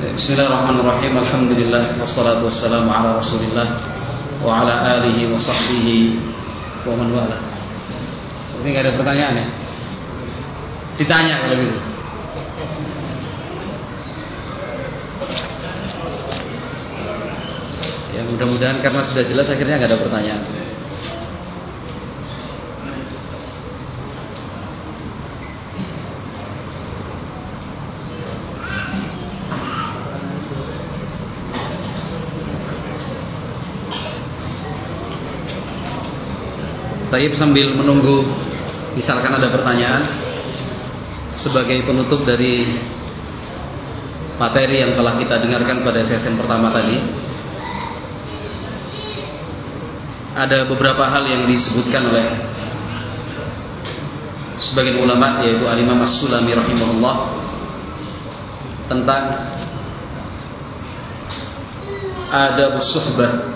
Bismillahirrahmanirrahim. Alhamdulillah wassalatu wassalamu ala Rasulillah wa ala alihi wa sahbihi wa man wala. Ini enggak ada pertanyaan ya? Ditanya kalau gitu. Ya mudah-mudahan karena sudah jelas akhirnya enggak ada pertanyaan. Taib sambil menunggu misalkan ada pertanyaan sebagai penutup dari materi yang telah kita dengarkan pada sesi pertama tadi ada beberapa hal yang disebutkan oleh sebagian ulama yaitu Al-Imam As-Sulami rahimahullah tentang adab suhbah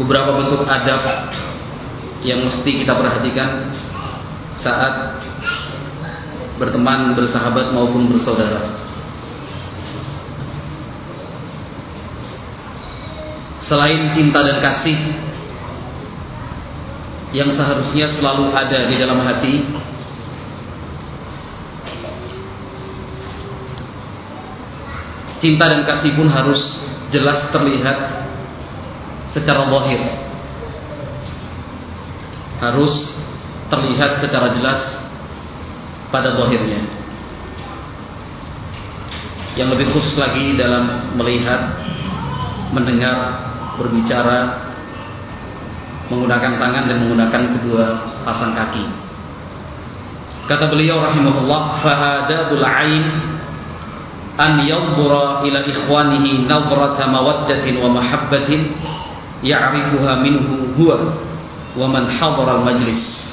beberapa bentuk adab yang mesti kita perhatikan saat berteman, bersahabat maupun bersaudara. Selain cinta dan kasih yang seharusnya selalu ada di dalam hati, cinta dan kasih pun harus jelas terlihat secara zahir. Harus terlihat secara jelas pada zahirnya. Yang lebih khusus lagi dalam melihat mendengar berbicara menggunakan tangan dan menggunakan kedua pasang kaki. Kata beliau rahimahullah fahadabul ain an yanzura ila ikhwanihi nazrata mawaddatin wa mahabbatin ya'rifuha minhu huwa wa man hadara majlis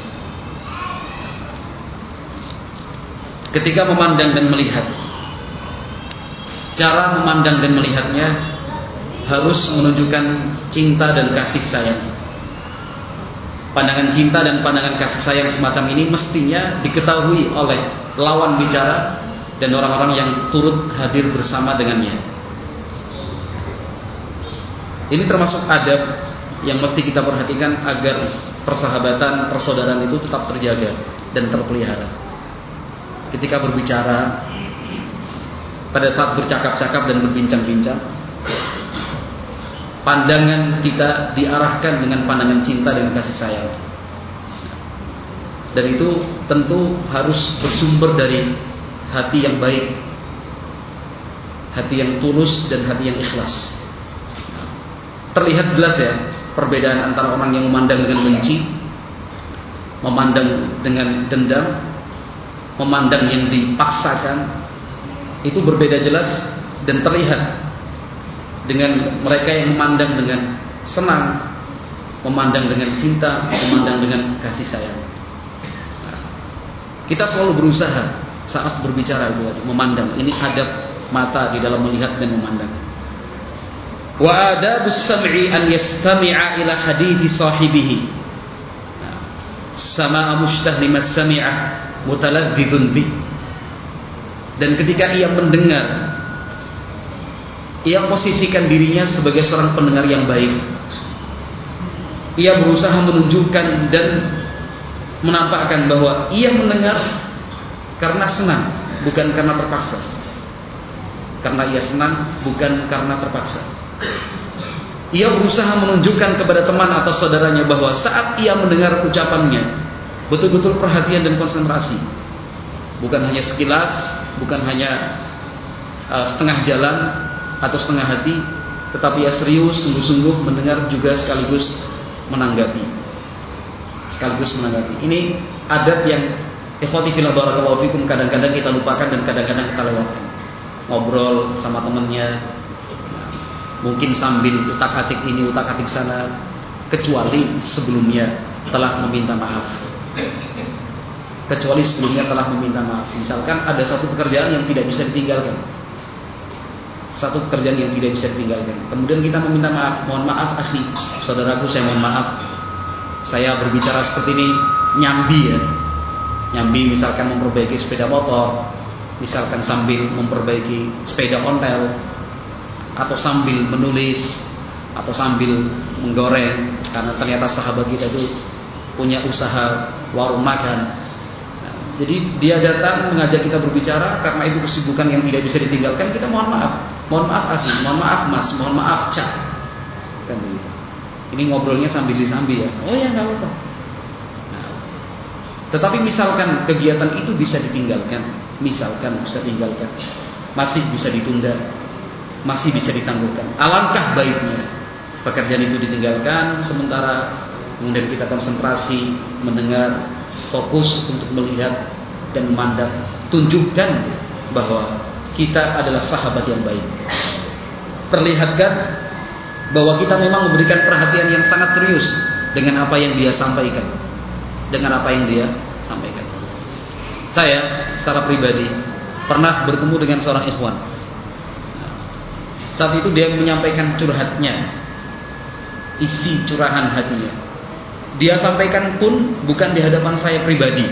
ketika memandang dan melihat cara memandang dan melihatnya harus menunjukkan cinta dan kasih sayang. Pandangan cinta dan pandangan kasih sayang semacam ini mestinya diketahui oleh lawan bicara dan orang-orang yang turut hadir bersama dengannya ini termasuk adab yang mesti kita perhatikan agar persahabatan, persaudaraan itu tetap terjaga dan terpelihara. Ketika berbicara, pada saat bercakap-cakap dan berbincang-bincang, pandangan kita diarahkan dengan pandangan cinta dan kasih sayang. Dan itu tentu harus bersumber dari hati yang baik, hati yang tulus dan hati yang ikhlas terlihat jelas ya perbedaan antara orang yang memandang dengan benci, memandang dengan dendam, memandang yang dipaksakan itu berbeda jelas dan terlihat dengan mereka yang memandang dengan senang, memandang dengan cinta, memandang dengan kasih sayang. kita selalu berusaha saat berbicara itu memandang. Ini adab mata di dalam melihat dan memandang. Wa adabus sam'i an yastami'a ila hadithi sahibihi. Sama'a mushtah lima sami'a mutaladzidun bi. Dan ketika ia mendengar ia posisikan dirinya sebagai seorang pendengar yang baik. Ia berusaha menunjukkan dan menampakkan bahwa ia mendengar karena senang, bukan karena terpaksa. Karena ia senang, bukan karena terpaksa. Ia berusaha menunjukkan kepada teman atau saudaranya bahwa saat ia mendengar ucapannya betul-betul perhatian dan konsentrasi. Bukan hanya sekilas, bukan hanya uh, setengah jalan atau setengah hati, tetapi ia serius, sungguh-sungguh mendengar juga sekaligus menanggapi. Sekaligus menanggapi. Ini adat yang ikhwati fillah barakallahu kadang-kadang kita lupakan dan kadang-kadang kita lewatkan. Ngobrol sama temannya, mungkin sambil utak-atik ini utak-atik sana kecuali sebelumnya telah meminta maaf. Kecuali sebelumnya telah meminta maaf. Misalkan ada satu pekerjaan yang tidak bisa ditinggalkan. Satu pekerjaan yang tidak bisa ditinggalkan. Kemudian kita meminta maaf. Mohon maaf ahli. Saudaraku saya mohon maaf. Saya berbicara seperti ini nyambi ya. Nyambi misalkan memperbaiki sepeda motor misalkan sambil memperbaiki sepeda ontel atau sambil menulis atau sambil menggoreng karena ternyata sahabat kita itu punya usaha warung makan. Jadi dia datang mengajak kita berbicara karena itu kesibukan yang tidak bisa ditinggalkan. Kita mohon maaf, mohon maaf Adi, mohon maaf Mas, mohon maaf Cak, kan begitu. Ini ngobrolnya sambil disambi ya. Oh ya nggak apa-apa. Nah, tetapi misalkan kegiatan itu bisa ditinggalkan, misalkan bisa tinggalkan, masih bisa ditunda, masih bisa ditangguhkan. Alangkah baiknya pekerjaan itu ditinggalkan sementara kemudian kita konsentrasi mendengar, fokus untuk melihat dan memandang, tunjukkan bahwa kita adalah sahabat yang baik. Perlihatkan bahwa kita memang memberikan perhatian yang sangat serius dengan apa yang dia sampaikan. Dengan apa yang dia sampaikan. Saya secara pribadi pernah bertemu dengan seorang ikhwan saat itu dia menyampaikan curhatnya, isi curahan hatinya. Dia sampaikan pun bukan di hadapan saya pribadi,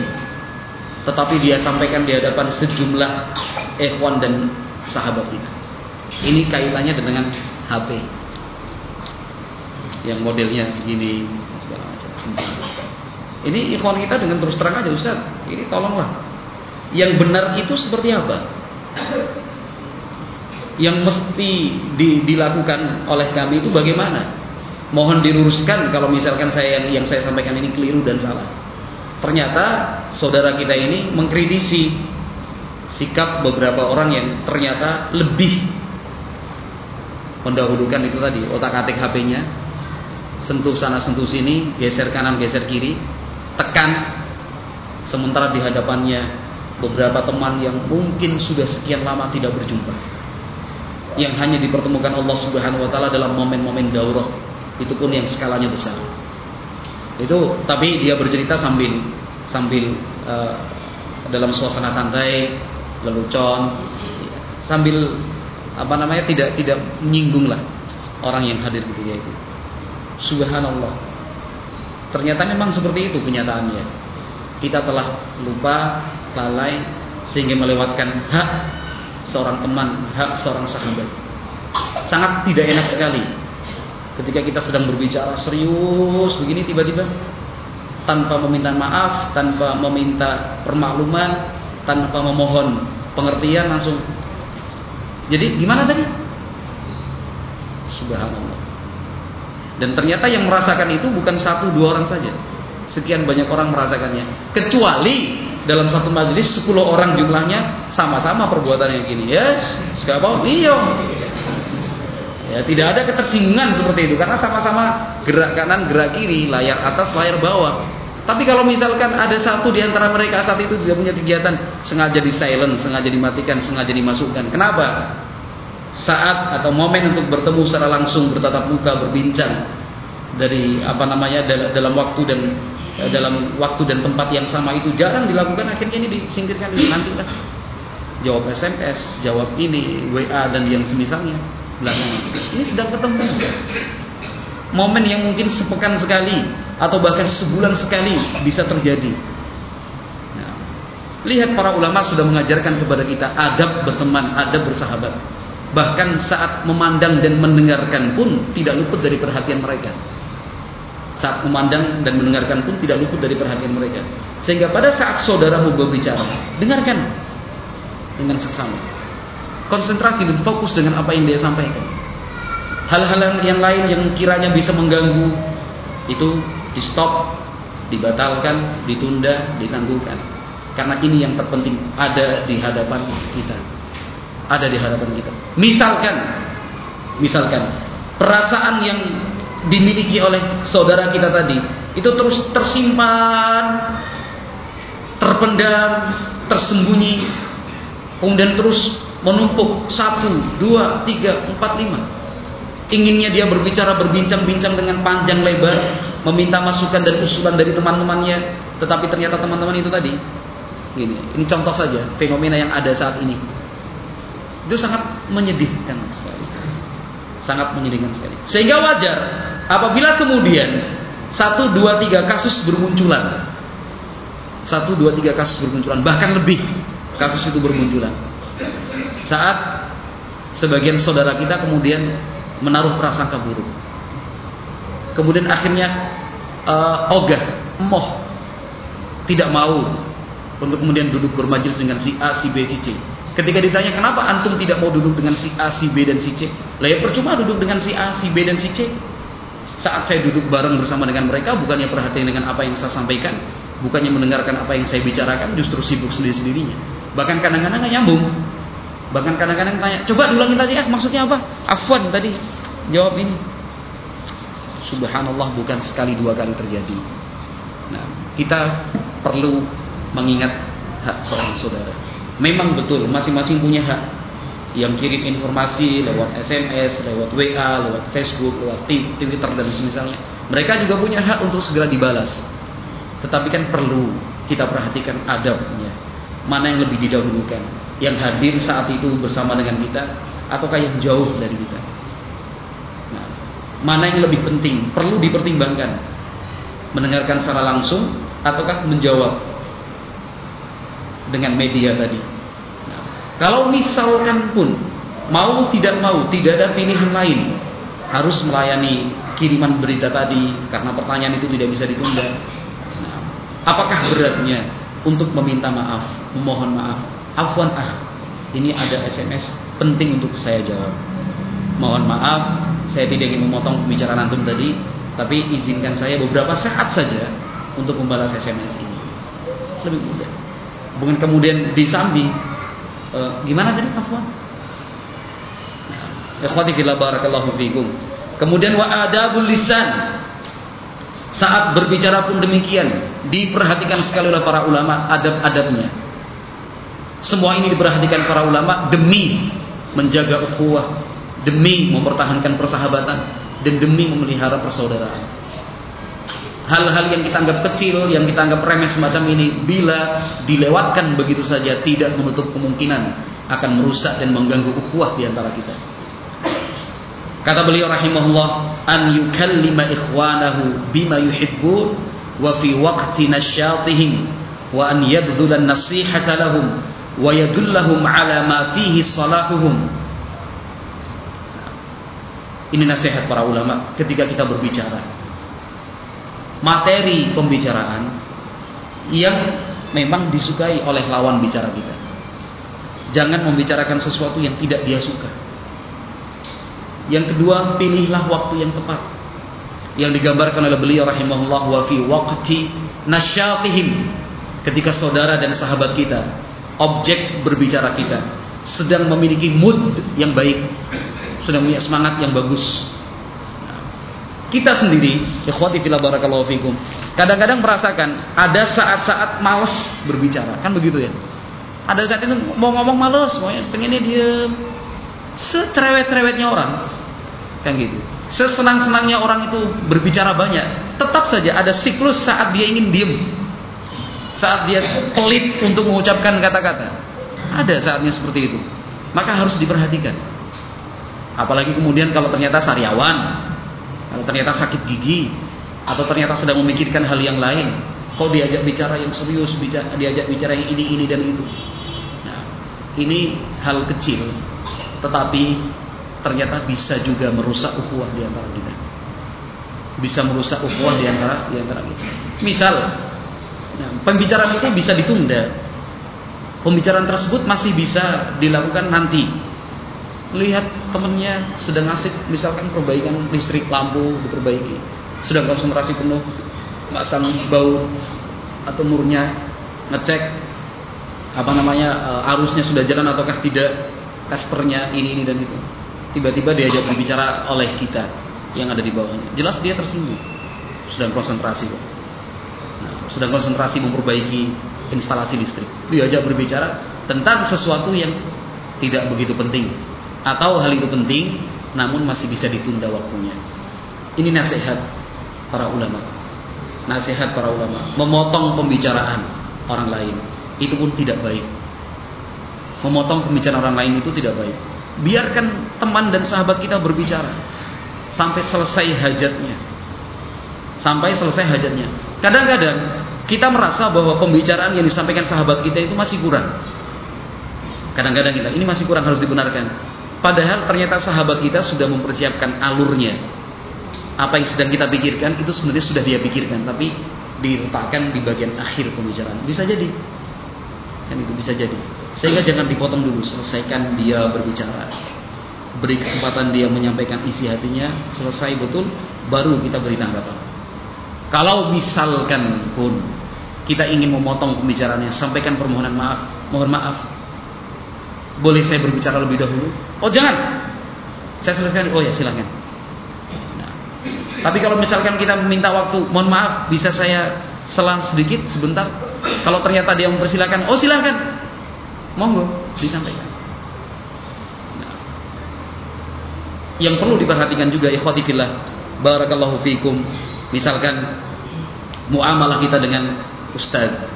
tetapi dia sampaikan di hadapan sejumlah ikhwan dan sahabat kita. Ini kaitannya dengan HP yang modelnya gini segala macam. Ini ikhwan kita dengan terus terang aja Ustaz, ini tolonglah. Yang benar itu seperti apa? Yang mesti di, dilakukan oleh kami itu bagaimana? Mohon diluruskan kalau misalkan saya yang, yang saya sampaikan ini keliru dan salah. Ternyata saudara kita ini mengkritisi sikap beberapa orang yang ternyata lebih mendahulukan itu tadi otak-atik HP-nya, sentuh sana sentuh sini, geser kanan geser kiri, tekan sementara di hadapannya beberapa teman yang mungkin sudah sekian lama tidak berjumpa yang hanya dipertemukan Allah Subhanahu wa taala dalam momen-momen daurah. Itu pun yang skalanya besar. Itu tapi dia bercerita sambil sambil uh, dalam suasana santai, lelucon sambil apa namanya tidak tidak menyinggung lah orang yang hadir ketika itu. Subhanallah. Ternyata memang seperti itu kenyataannya. Kita telah lupa, lalai sehingga melewatkan hak seorang teman, hak seorang sahabat. Sangat tidak enak sekali ketika kita sedang berbicara serius begini tiba-tiba tanpa meminta maaf, tanpa meminta permakluman, tanpa memohon pengertian langsung. Jadi gimana tadi? Subhanallah. Dan ternyata yang merasakan itu bukan satu dua orang saja. Sekian banyak orang merasakannya. Kecuali dalam satu majelis 10 orang jumlahnya sama-sama perbuatan yang gini. Yes, apa? Iya. Ya, tidak ada ketersinggungan seperti itu karena sama-sama gerak kanan, gerak kiri, layar atas, layar bawah. Tapi kalau misalkan ada satu di antara mereka saat itu tidak punya kegiatan, sengaja di silent, sengaja dimatikan, sengaja dimasukkan. Kenapa? Saat atau momen untuk bertemu secara langsung, bertatap muka, berbincang dari apa namanya dalam waktu dan ya, dalam waktu dan tempat yang sama itu jarang dilakukan akhirnya ini disingkirkan nanti lah jawab SMS jawab ini WA dan yang semisalnya. Belakangan ini sedang ketemu. Momen yang mungkin sepekan sekali atau bahkan sebulan sekali bisa terjadi. Nah, lihat para ulama sudah mengajarkan kepada kita adab berteman adab bersahabat. Bahkan saat memandang dan mendengarkan pun tidak luput dari perhatian mereka saat memandang dan mendengarkan pun tidak luput dari perhatian mereka. Sehingga pada saat saudaramu berbicara, dengarkan dengan seksama. Konsentrasi dan fokus dengan apa yang dia sampaikan. Hal-hal yang lain yang kiranya bisa mengganggu itu di stop, dibatalkan, ditunda, ditangguhkan. Karena ini yang terpenting ada di hadapan kita. Ada di hadapan kita. Misalkan misalkan perasaan yang dimiliki oleh saudara kita tadi itu terus tersimpan, terpendam, tersembunyi, kemudian terus menumpuk satu, dua, tiga, empat, lima. Inginnya dia berbicara, berbincang-bincang dengan panjang lebar, meminta masukan dan usulan dari teman-temannya, tetapi ternyata teman-teman itu tadi, gini, ini contoh saja fenomena yang ada saat ini. Itu sangat menyedihkan sekali sangat menyedihkan sekali. Sehingga wajar apabila kemudian satu dua tiga kasus bermunculan, satu dua tiga kasus bermunculan bahkan lebih kasus itu bermunculan. Saat sebagian saudara kita kemudian menaruh prasangka buruk. Kemudian akhirnya uh, ogah, emoh, tidak mau untuk kemudian duduk bermajlis dengan si A, si B, si C. Ketika ditanya kenapa antum tidak mau duduk dengan si A, si B dan si C, lah ya percuma duduk dengan si A, si B dan si C. Saat saya duduk bareng bersama dengan mereka, bukannya perhatian dengan apa yang saya sampaikan, bukannya mendengarkan apa yang saya bicarakan, justru sibuk sendiri-sendirinya. Bahkan kadang-kadang nggak nyambung. Bahkan kadang-kadang tanya, coba diulangin tadi ya, maksudnya apa? Afwan tadi, jawab ini. Subhanallah bukan sekali dua kali terjadi. Nah, kita perlu mengingat hak seorang saudara. Memang betul masing-masing punya hak yang kirim informasi lewat SMS, lewat WA, lewat Facebook, lewat Twitter dan semisalnya. Mereka juga punya hak untuk segera dibalas. Tetapi kan perlu kita perhatikan adabnya. Mana yang lebih didahulukan? Yang hadir saat itu bersama dengan kita ataukah yang jauh dari kita? Nah, mana yang lebih penting? Perlu dipertimbangkan. Mendengarkan secara langsung ataukah menjawab dengan media tadi. Kalau misalkan pun mau tidak mau tidak ada pilihan lain harus melayani kiriman berita tadi karena pertanyaan itu tidak bisa ditunda. Apakah beratnya untuk meminta maaf, memohon maaf? Afwan ah, ini ada SMS penting untuk saya jawab. Mohon maaf, saya tidak ingin memotong pembicaraan antum tadi, tapi izinkan saya beberapa saat saja untuk membalas SMS ini. Lebih mudah bukan kemudian disambi e, gimana tadi afwan? Ikhwati fillah barakallahu fikum. Kemudian wa adabul lisan. Saat berbicara pun demikian diperhatikan sekali oleh para ulama adab-adabnya. Semua ini diperhatikan para ulama demi menjaga ukhuwah demi mempertahankan persahabatan dan demi memelihara persaudaraan hal-hal yang kita anggap kecil, yang kita anggap remeh semacam ini, bila dilewatkan begitu saja tidak menutup kemungkinan akan merusak dan mengganggu ukhuwah di antara kita. Kata beliau rahimahullah, an yukallima ikhwanahu bima yuhibbun wa fi waqti nasyatihim wa an yabdhulan nasihata lahum wa yadullahum ala ma fihi salahuhum. Ini nasihat para ulama ketika kita berbicara materi pembicaraan yang memang disukai oleh lawan bicara kita. Jangan membicarakan sesuatu yang tidak dia suka. Yang kedua, pilihlah waktu yang tepat. Yang digambarkan oleh beliau rahimahullah wa fi waqti nasyatihim ketika saudara dan sahabat kita, objek berbicara kita sedang memiliki mood yang baik, sedang punya semangat yang bagus, kita sendiri, ikhwati fillah barakallahu fikum, kadang-kadang merasakan ada saat-saat males berbicara, kan begitu ya? Ada saat itu mau ngomong males, mau pengennya dia secerewet-cerewetnya orang, kan gitu. Sesenang-senangnya orang itu berbicara banyak, tetap saja ada siklus saat dia ingin diem, saat dia pelit untuk mengucapkan kata-kata. Ada saatnya seperti itu, maka harus diperhatikan. Apalagi kemudian kalau ternyata sariawan, kalau ternyata sakit gigi atau ternyata sedang memikirkan hal yang lain, kok diajak bicara yang serius, bicara, diajak bicara yang ini, ini dan itu. Nah, ini hal kecil, tetapi ternyata bisa juga merusak ukhuwah di antara kita. Bisa merusak ukhuwah di antara di antara kita. Misal, nah, pembicaraan itu bisa ditunda. Pembicaraan tersebut masih bisa dilakukan nanti lihat temennya sedang asik misalkan perbaikan listrik lampu diperbaiki. Sedang konsentrasi penuh masang bau atau murnya ngecek apa namanya eh, arusnya sudah jalan ataukah tidak testernya ini ini dan itu. Tiba-tiba diajak berbicara oleh kita yang ada di bawahnya. Jelas dia tersinggung. Sedang konsentrasi kok nah, sedang konsentrasi memperbaiki instalasi listrik. Diajak berbicara tentang sesuatu yang tidak begitu penting atau hal itu penting namun masih bisa ditunda waktunya. Ini nasihat para ulama. Nasihat para ulama, memotong pembicaraan orang lain itu pun tidak baik. Memotong pembicaraan orang lain itu tidak baik. Biarkan teman dan sahabat kita berbicara sampai selesai hajatnya. Sampai selesai hajatnya. Kadang-kadang kita merasa bahwa pembicaraan yang disampaikan sahabat kita itu masih kurang. Kadang-kadang kita ini masih kurang harus dibenarkan. Padahal ternyata sahabat kita sudah mempersiapkan alurnya. Apa yang sedang kita pikirkan itu sebenarnya sudah dia pikirkan, tapi diletakkan di bagian akhir pembicaraan. Bisa jadi. Kan itu bisa jadi. Sehingga jangan dipotong dulu, selesaikan dia berbicara. Beri kesempatan dia menyampaikan isi hatinya, selesai betul, baru kita beri tanggapan. Kalau misalkan pun kita ingin memotong pembicaraannya, sampaikan permohonan maaf, mohon maaf. Boleh saya berbicara lebih dahulu? Oh jangan, saya selesaikan. Oh ya silahkan. Nah, tapi kalau misalkan kita meminta waktu, mohon maaf, bisa saya selang sedikit sebentar. Kalau ternyata dia mempersilahkan, oh silahkan, monggo disampaikan. Nah, yang perlu diperhatikan juga ikhwati fillah, barakallahu fikum. Misalkan muamalah kita dengan ustaz.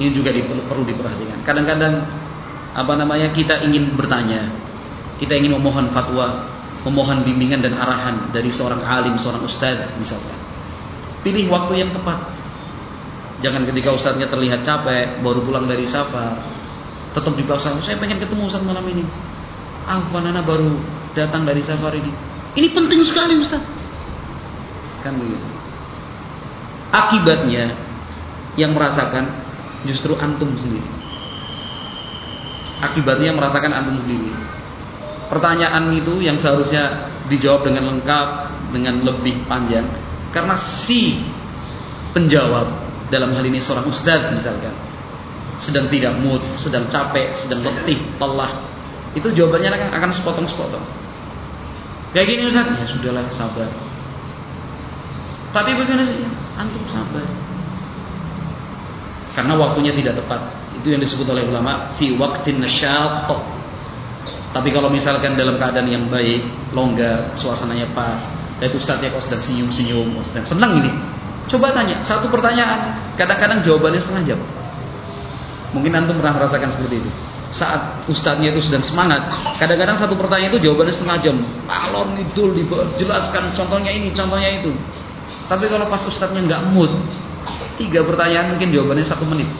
Ini juga perlu diperhatikan. Kadang-kadang apa namanya kita ingin bertanya, kita ingin memohon fatwa, memohon bimbingan dan arahan dari seorang alim, seorang ustaz misalkan. Pilih waktu yang tepat. Jangan ketika ustaznya terlihat capek, baru pulang dari safar, tetap di belakang saya pengen ketemu ustaz malam ini. Ah, Nana baru datang dari safar ini. Ini penting sekali ustaz. Kan begitu. Akibatnya yang merasakan justru antum sendiri. Akibatnya merasakan antum sendiri. Pertanyaan itu yang seharusnya dijawab dengan lengkap, dengan lebih panjang, karena si penjawab dalam hal ini seorang ustadz misalkan sedang tidak mood, sedang capek, sedang letih, lelah, itu jawabannya akan sepotong-sepotong. Kayak gini Ustaz, ya sudahlah sabar. Tapi bagaimana sih? Antum sabar. Karena waktunya tidak tepat. Itu yang disebut oleh ulama fi waqtin nasyat. Tapi kalau misalkan dalam keadaan yang baik, longgar, suasananya pas, dan Ustaz ya kok sedang senyum-senyum, sedang senang ini. Coba tanya, satu pertanyaan, kadang-kadang jawabannya setengah jam. Mungkin antum pernah merasakan seperti itu. Saat ustadznya itu sedang semangat, kadang-kadang satu pertanyaan itu jawabannya setengah jam. Alon itu dijelaskan contohnya ini, contohnya itu. Tapi kalau pas ustadznya nggak mood, tiga pertanyaan mungkin jawabannya satu menit.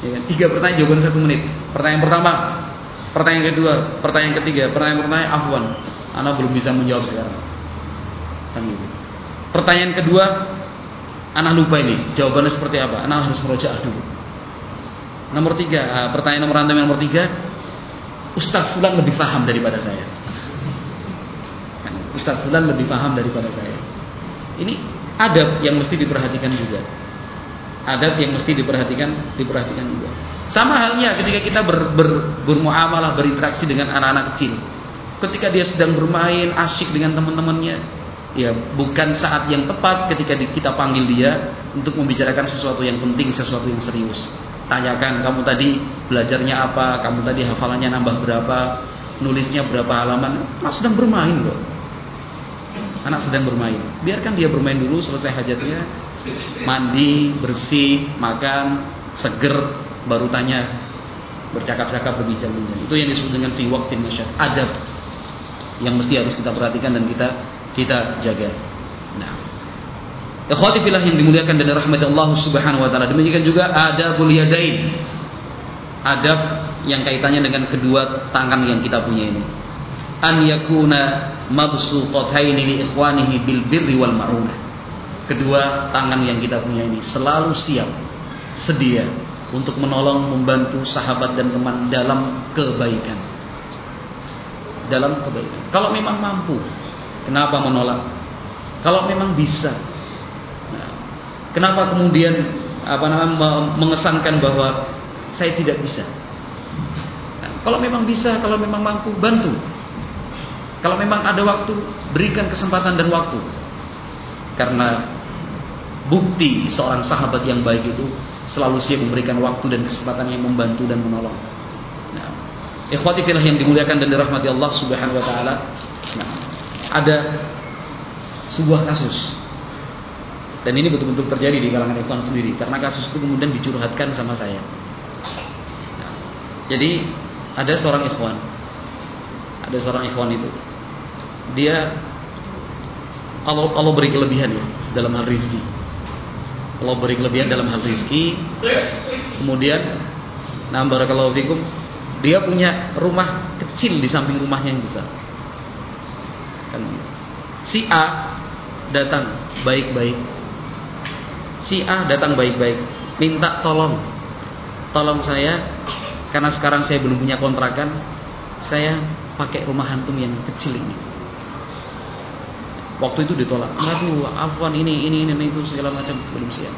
Ya kan? Tiga pertanyaan jawabannya satu menit. Pertanyaan pertama, pertanyaan kedua, pertanyaan ketiga, pertanyaan pertanyaan afwan. Anak belum bisa menjawab sekarang. Kan gitu. Pertanyaan kedua, anak lupa ini jawabannya seperti apa. Anak harus merojaah dulu. Nomor tiga, ah, pertanyaan nomor random nomor tiga, Ustadz Fulan lebih paham daripada saya. Kan, Ustadz Fulan lebih paham daripada saya. Ini adab yang mesti diperhatikan juga. Adab yang mesti diperhatikan, diperhatikan juga. Sama halnya ketika kita ber, ber, bermuamalah, berinteraksi dengan anak-anak kecil. Ketika dia sedang bermain, asyik dengan teman-temannya, ya bukan saat yang tepat ketika kita panggil dia untuk membicarakan sesuatu yang penting, sesuatu yang serius. Tanyakan kamu tadi belajarnya apa, kamu tadi hafalannya nambah berapa, nulisnya berapa halaman. Mas sedang bermain kok anak sedang bermain. Biarkan dia bermain dulu selesai hajatnya, mandi, bersih, makan, seger, baru tanya, bercakap-cakap, berbincang-bincang. Itu yang disebut dengan fi waqtin nasyad, adab yang mesti harus kita perhatikan dan kita kita jaga. Nah, ikhwati fillah yang dimuliakan dan rahmat Allah Subhanahu wa taala. Demikian juga adabul yadain. Adab yang kaitannya dengan kedua tangan yang kita punya ini. An yakuna mabsuqataini li ikhwanihi bil birri wal ma'unah. Kedua tangan yang kita punya ini selalu siap, sedia untuk menolong, membantu sahabat dan teman dalam kebaikan. Dalam kebaikan. Kalau memang mampu, kenapa menolak? Kalau memang bisa, nah, kenapa kemudian apa namanya mengesankan bahwa saya tidak bisa? Nah, kalau memang bisa, kalau memang mampu, bantu. Kalau memang ada waktu, berikan kesempatan dan waktu. Karena bukti seorang sahabat yang baik itu selalu siap memberikan waktu dan kesempatan yang membantu dan menolong. Nah, ikhwati filah yang dimuliakan dan dirahmati Allah Subhanahu wa taala. Nah, ada sebuah kasus. Dan ini betul-betul terjadi di kalangan ikhwan sendiri karena kasus itu kemudian dicurhatkan sama saya. Nah, jadi ada seorang ikhwan. Ada seorang ikhwan itu dia Allah Allah beri kelebihan ya dalam hal rizki. Allah beri kelebihan dalam hal rizki. Kemudian Nah, barakallahu fikum. Dia punya rumah kecil di samping rumahnya yang besar. Kan gitu. Si A datang baik-baik. Si A datang baik-baik, minta tolong. Tolong saya karena sekarang saya belum punya kontrakan, saya pakai rumah hantum yang kecil ini. Waktu itu ditolak. Aduh, afwan ini ini ini itu segala macam belum siap.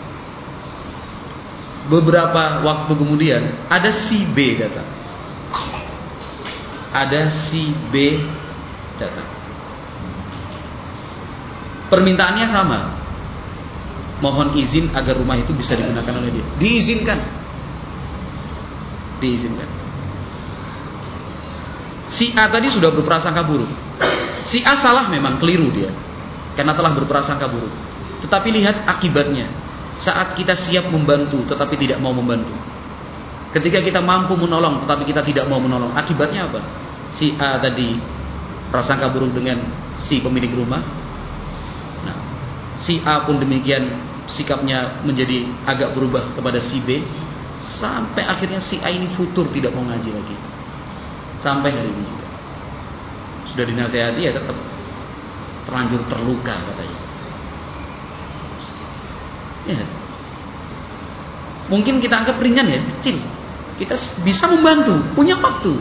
Beberapa waktu kemudian ada si B datang. Ada si B datang. Permintaannya sama. Mohon izin agar rumah itu bisa digunakan oleh dia. Diizinkan. Diizinkan. Si A tadi sudah berprasangka buruk. Si A salah memang keliru dia. Karena telah berprasangka buruk. Tetapi lihat akibatnya saat kita siap membantu tetapi tidak mau membantu. Ketika kita mampu menolong tetapi kita tidak mau menolong, akibatnya apa? Si A tadi prasangka buruk dengan si pemilik rumah. Nah, si A pun demikian sikapnya menjadi agak berubah kepada si B sampai akhirnya si A ini futur tidak mau ngaji lagi. Sampai hari ini juga. Sudah dinasehati ya tetap terlanjur terluka katanya. Ya. Mungkin kita anggap ringan ya, kecil. Kita bisa membantu, punya waktu.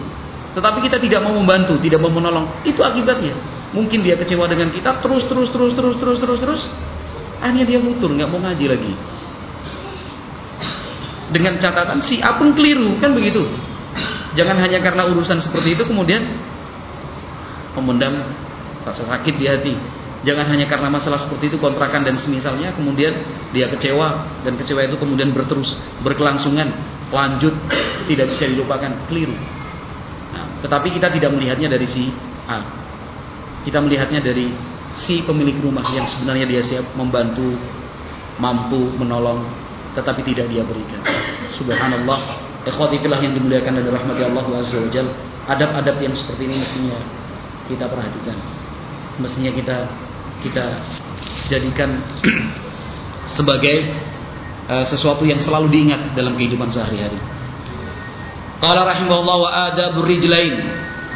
Tetapi kita tidak mau membantu, tidak mau menolong. Itu akibatnya. Mungkin dia kecewa dengan kita terus terus terus terus terus terus terus. Akhirnya dia futur, nggak mau ngaji lagi. Dengan catatan si A pun keliru, kan begitu. Jangan hanya karena urusan seperti itu kemudian memendam rasa sakit di hati. Jangan hanya karena masalah seperti itu kontrakan dan semisalnya kemudian dia kecewa dan kecewa itu kemudian berterus berkelangsungan lanjut tidak bisa dilupakan keliru. Nah, tetapi kita tidak melihatnya dari si A. Kita melihatnya dari si pemilik rumah yang sebenarnya dia siap membantu, mampu menolong, tetapi tidak dia berikan. Subhanallah, ikhwati fillah yang dimuliakan dan dirahmati Allah Azza wa adab-adab yang seperti ini mestinya kita perhatikan. Mestinya kita kita jadikan sebagai uh, sesuatu yang selalu diingat dalam kehidupan sehari-hari. Qala rahimahullah wa adabur rijlain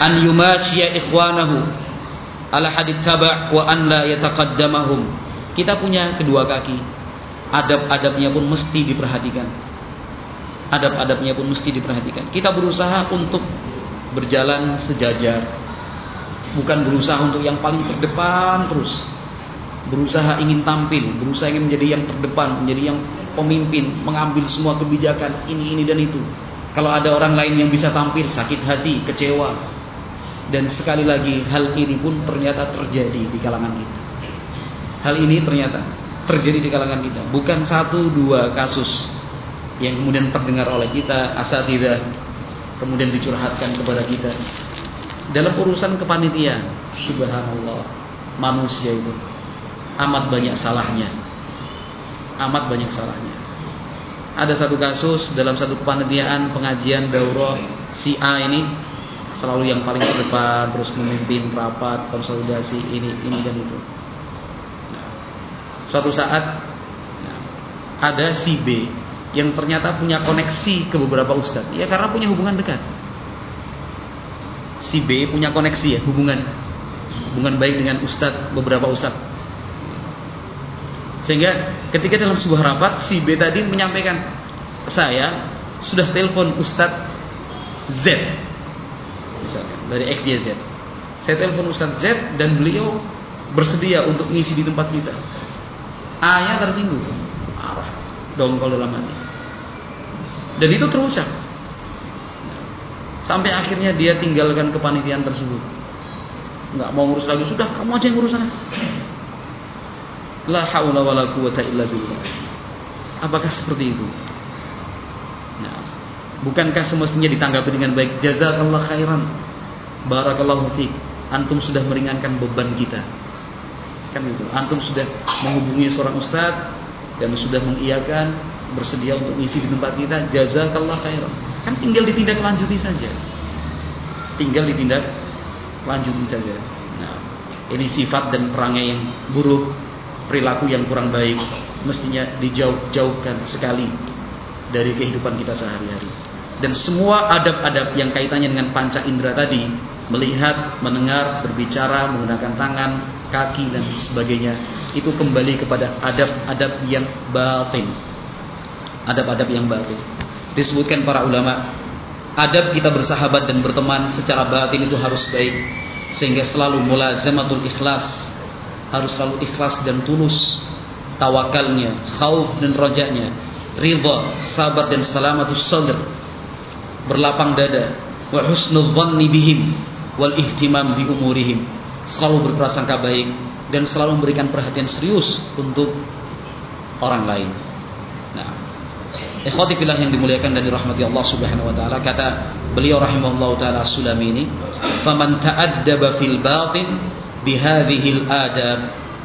an yumashiya ikhwanahu ala hadith taba' wa an la yataqaddamahum. Kita punya kedua kaki. Adab-adabnya pun mesti diperhatikan. Adab-adabnya pun mesti diperhatikan. Kita berusaha untuk berjalan sejajar. Bukan berusaha untuk yang paling terdepan terus berusaha ingin tampil, berusaha ingin menjadi yang terdepan, menjadi yang pemimpin, mengambil semua kebijakan ini ini dan itu. Kalau ada orang lain yang bisa tampil, sakit hati, kecewa. Dan sekali lagi hal ini pun ternyata terjadi di kalangan kita. Hal ini ternyata terjadi di kalangan kita, bukan satu dua kasus yang kemudian terdengar oleh kita asatidah kemudian dicurhatkan kepada kita dalam urusan kepanitiaan subhanallah manusia itu amat banyak salahnya. Amat banyak salahnya. Ada satu kasus dalam satu kepanitiaan pengajian daurah si A ini selalu yang paling terdepan terus memimpin rapat konsolidasi ini ini dan itu. Suatu saat ada si B yang ternyata punya koneksi ke beberapa ustadz. Ya karena punya hubungan dekat. Si B punya koneksi ya hubungan hubungan baik dengan ustadz beberapa ustadz sehingga ketika dalam sebuah rapat si B tadi menyampaikan saya sudah telepon Ustadz Z misalkan dari XYZ. Saya telepon Ustadz Z dan beliau bersedia untuk ngisi di tempat kita. A-nya tersinggung, arah dongkol dalam hati. Dan itu terucap. Sampai akhirnya dia tinggalkan kepanitiaan tersebut. Enggak mau ngurus lagi, sudah kamu aja yang ngurus sana. La haula wala quwata illa billah. Apakah seperti itu? Nah, bukankah semestinya ditanggapi dengan baik? Jazakallah khairan. Barakallahu fiik. Antum sudah meringankan beban kita. Kan itu. Antum sudah menghubungi seorang ustaz dan sudah mengiyakan bersedia untuk isi di tempat kita. Jazakallah khairan. Kan tinggal ditindaklanjuti saja. Tinggal ditindak lanjuti saja. Nah, ini sifat dan perangai yang buruk perilaku yang kurang baik mestinya dijauh-jauhkan sekali dari kehidupan kita sehari-hari. dan semua adab-adab yang kaitannya dengan panca indera tadi melihat, mendengar, berbicara, menggunakan tangan, kaki dan sebagainya itu kembali kepada adab-adab yang batin. Adab-adab yang batin. Disebutkan para ulama, adab kita bersahabat dan berteman secara batin itu harus baik sehingga selalu mulazamatul ikhlas harus selalu ikhlas dan tulus tawakalnya, khauf dan rojanya, ridha, sabar dan salamatus sadr, berlapang dada, wa husnul dhanni bihim wal ihtimam bi umurihim selalu berprasangka baik dan selalu memberikan perhatian serius untuk orang lain. Ikhwati fillah yang dimuliakan dan dirahmati Allah Subhanahu wa taala kata beliau rahimahullah taala Sulami ini, "Faman ta'addaba fil batin bihadhihi al-adab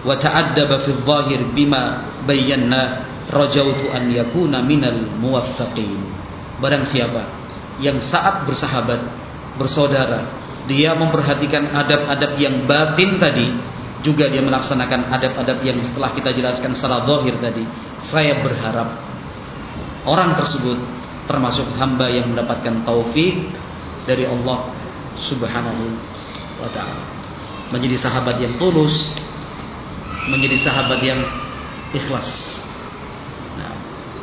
wa ta'addaba fil zahir bima bayyana rajautu an yakuna minal muwaffaqin." Barang siapa yang saat bersahabat, bersaudara, dia memperhatikan adab-adab yang batin tadi juga dia melaksanakan adab-adab yang setelah kita jelaskan secara zahir tadi saya berharap orang tersebut termasuk hamba yang mendapatkan taufik dari Allah Subhanahu wa taala menjadi sahabat yang tulus menjadi sahabat yang ikhlas nah,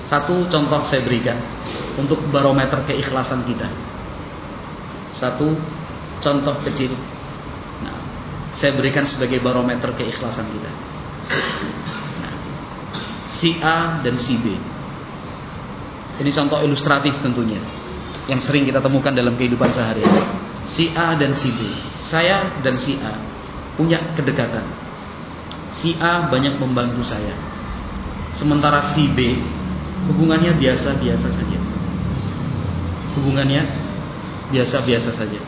satu contoh saya berikan untuk barometer keikhlasan kita satu contoh kecil. Nah, saya berikan sebagai barometer keikhlasan kita. Nah, si A dan si B. Ini contoh ilustratif tentunya yang sering kita temukan dalam kehidupan sehari-hari. Si A dan si B. Saya dan si A punya kedekatan. Si A banyak membantu saya. Sementara si B hubungannya biasa-biasa saja. Hubungannya biasa-biasa saja.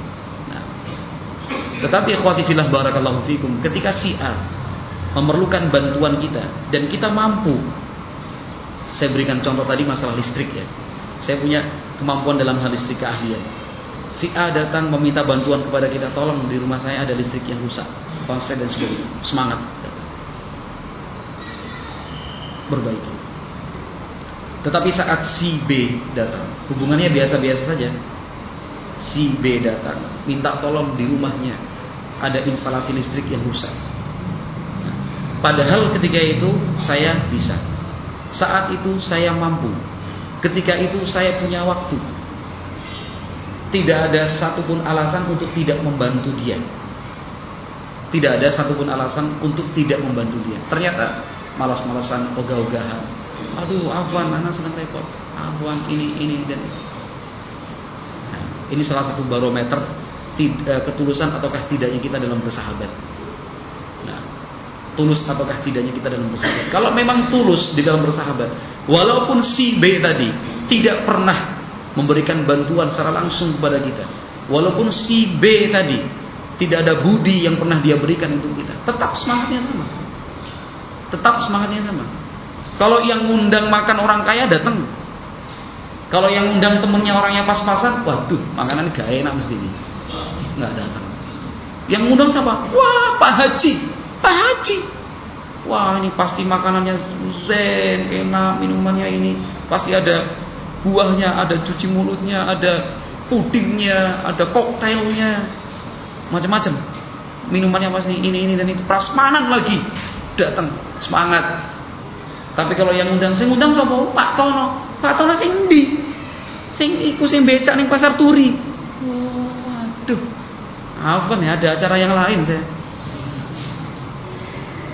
Tetapi ikhwati barakallahu fikum, ketika si A memerlukan bantuan kita dan kita mampu. Saya berikan contoh tadi masalah listrik ya. Saya punya kemampuan dalam hal listrik keahlian. Si A datang meminta bantuan kepada kita, tolong di rumah saya ada listrik yang rusak, konslet dan sebagainya. Semangat. Berbaiki. Tetapi saat si B datang, hubungannya biasa-biasa saja. Si B datang, minta tolong di rumahnya ada instalasi listrik yang rusak. Nah, padahal ketika itu saya bisa. Saat itu saya mampu. Ketika itu saya punya waktu. Tidak ada satupun alasan untuk tidak membantu dia. Tidak ada satupun alasan untuk tidak membantu dia. Ternyata malas-malasan, ogah-ogahan. Aduh, afwan, anak sedang repot. Afwan, ini, ini, dan itu. Nah, ini salah satu barometer Eh, ketulusan ataukah tidaknya kita dalam bersahabat. Nah, tulus ataukah tidaknya kita dalam bersahabat. Kalau memang tulus di dalam bersahabat, walaupun si B tadi tidak pernah memberikan bantuan secara langsung kepada kita, walaupun si B tadi tidak ada budi yang pernah dia berikan untuk kita, tetap semangatnya sama. Tetap semangatnya sama. Kalau yang ngundang makan orang kaya datang. Kalau yang ngundang temennya orangnya pas-pasan, waduh, makanan gak enak mesti ini nggak datang. Yang ngundang siapa? Wah, Pak Haji. Pak Haji. Wah, ini pasti makanannya zen, enak, minumannya ini pasti ada buahnya, ada cuci mulutnya, ada pudingnya, ada koktailnya, macam-macam. Minumannya pasti ini ini dan itu prasmanan lagi. Datang semangat. Tapi kalau yang ngundang, saya ngundang siapa? Pak Tono. Pak Tono sing ndi? Sing iku sing becak ning pasar Turi. Waduh. Afan ya ada acara yang lain saya.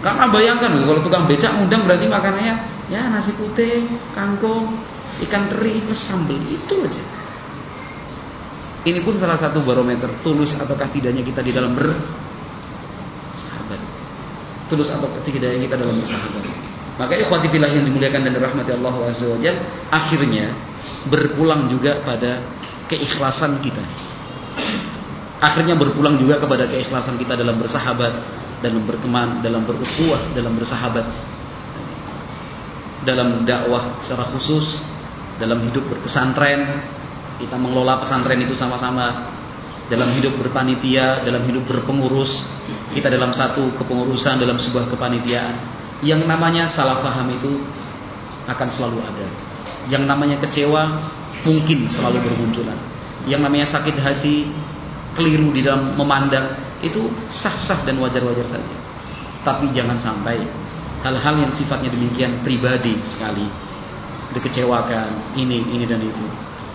Karena bayangkan kalau tukang becak ngundang berarti makanannya ya nasi putih, kangkung, ikan teri, sambal itu aja. Ini pun salah satu barometer tulus ataukah tidaknya kita di dalam bersahabat. Tulus atau tidaknya kita dalam bersahabat. Maka ikhwati fillah yang dimuliakan dan dirahmati Allah Azza wa akhirnya berpulang juga pada keikhlasan kita akhirnya berpulang juga kepada keikhlasan kita dalam bersahabat, dalam berteman, dalam berukhuwah, dalam bersahabat. Dalam dakwah secara khusus, dalam hidup berpesantren, kita mengelola pesantren itu sama-sama. Dalam hidup berpanitia, dalam hidup berpengurus, kita dalam satu kepengurusan, dalam sebuah kepanitiaan. Yang namanya salah paham itu akan selalu ada. Yang namanya kecewa mungkin selalu bermunculan. Yang namanya sakit hati, keliru di dalam memandang itu sah-sah dan wajar-wajar saja. Tapi jangan sampai hal-hal yang sifatnya demikian pribadi sekali dikecewakan ini ini dan itu.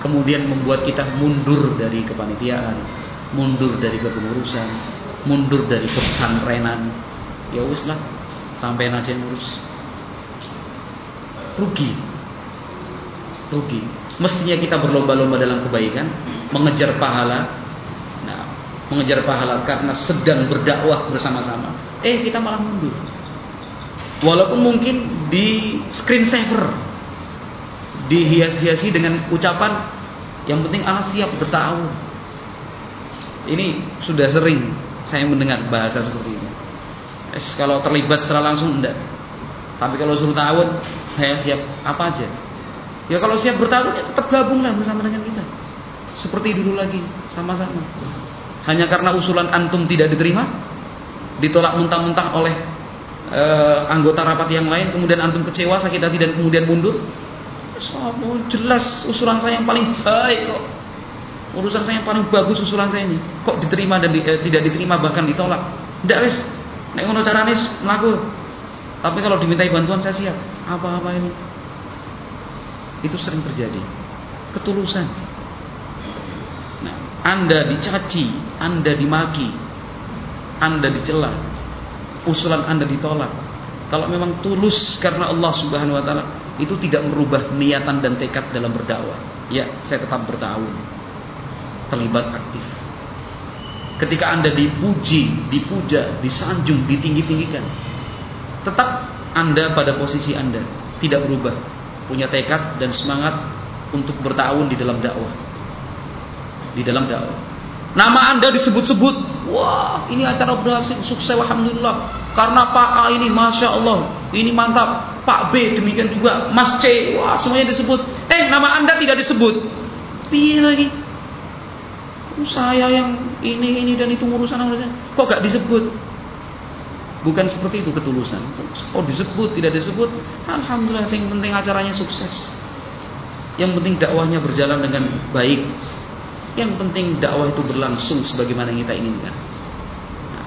Kemudian membuat kita mundur dari kepanitiaan mundur dari kepengurusan mundur dari kepesantrenan ya wis lah sampai aja ngurus. Rugi. Rugi. Mestinya kita berlomba-lomba dalam kebaikan mengejar pahala mengejar pahala karena sedang berdakwah bersama-sama eh kita malah mundur Walaupun mungkin di screen saver dihias-hiasi dengan ucapan yang penting anak siap bertahun. Ini sudah sering saya mendengar bahasa seperti ini. Es, kalau terlibat secara langsung enggak. Tapi kalau suruh tahun, saya siap apa aja. Ya kalau siap bertahun ya tetap gabunglah bersama dengan kita. Seperti dulu lagi, sama-sama. Hanya karena usulan antum tidak diterima, ditolak mentah-mentah oleh uh, anggota rapat yang lain kemudian antum kecewa sakit hati dan kemudian mundur? Oh, jelas usulan saya yang paling baik kok. Urusan saya yang paling bagus usulan saya ini. Kok diterima dan di, eh, tidak diterima bahkan ditolak? Ndak wis. Nek ngono carane mlaku. Tapi kalau dimintai bantuan saya siap. Apa-apa ini. Itu sering terjadi. Ketulusan anda dicaci anda dimaki anda dicela usulan Anda ditolak. Kalau memang tulus karena Allah Subhanahu wa taala, itu tidak merubah niatan dan tekad dalam berdakwah. Ya, saya tetap bertahun. Terlibat aktif. Ketika Anda dipuji, dipuja, disanjung, ditinggi-tinggikan, tetap Anda pada posisi Anda, tidak berubah. Punya tekad dan semangat untuk bertahun di dalam dakwah. Di dalam dakwah. Nama Anda disebut-sebut. Wah, ini acara berhasil, sukses, alhamdulillah. Karena Pak A ini, masya Allah, ini mantap. Pak B demikian juga, Mas C, wah semuanya disebut. Eh, nama Anda tidak disebut. Piye lagi? Saya yang ini, ini dan itu urusan urusan. Kok gak disebut? Bukan seperti itu ketulusan. Oh disebut, tidak disebut. Alhamdulillah, yang penting acaranya sukses. Yang penting dakwahnya berjalan dengan baik yang penting dakwah itu berlangsung sebagaimana yang kita inginkan. Nah.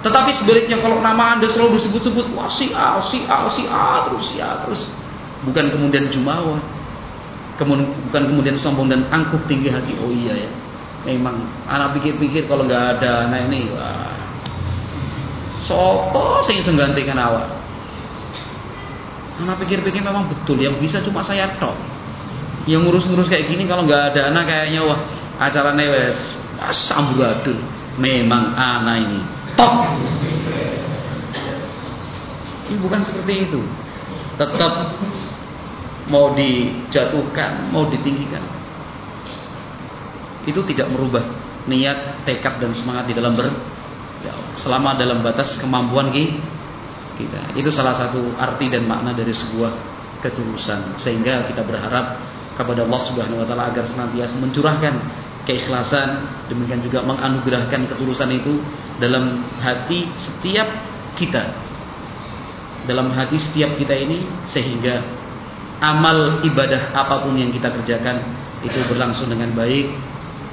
Tetapi sebaliknya kalau nama anda selalu disebut-sebut wah si A, si A, si A terus si A terus, bukan kemudian jumawa, bukan kemudian sombong dan angkuh tinggi hati. Oh iya ya, memang anak pikir-pikir kalau nggak ada anak ini, wah, sopo saya menggantikan awak. Anak pikir-pikir memang betul yang bisa cuma saya tok yang ngurus-ngurus kayak gini kalau nggak ada anak kayaknya wah acara wes samburadul memang anak ini. Top ini bukan seperti itu. Tetap mau dijatuhkan mau ditinggikan. Itu tidak merubah niat tekad dan semangat di dalam ber selama dalam batas kemampuan kita. Itu salah satu arti dan makna dari sebuah ketulusan. Sehingga kita berharap kepada Allah Subhanahu wa taala agar senantiasa mencurahkan keikhlasan demikian juga menganugerahkan ketulusan itu dalam hati setiap kita dalam hati setiap kita ini sehingga amal ibadah apa pun yang kita kerjakan itu berlangsung dengan baik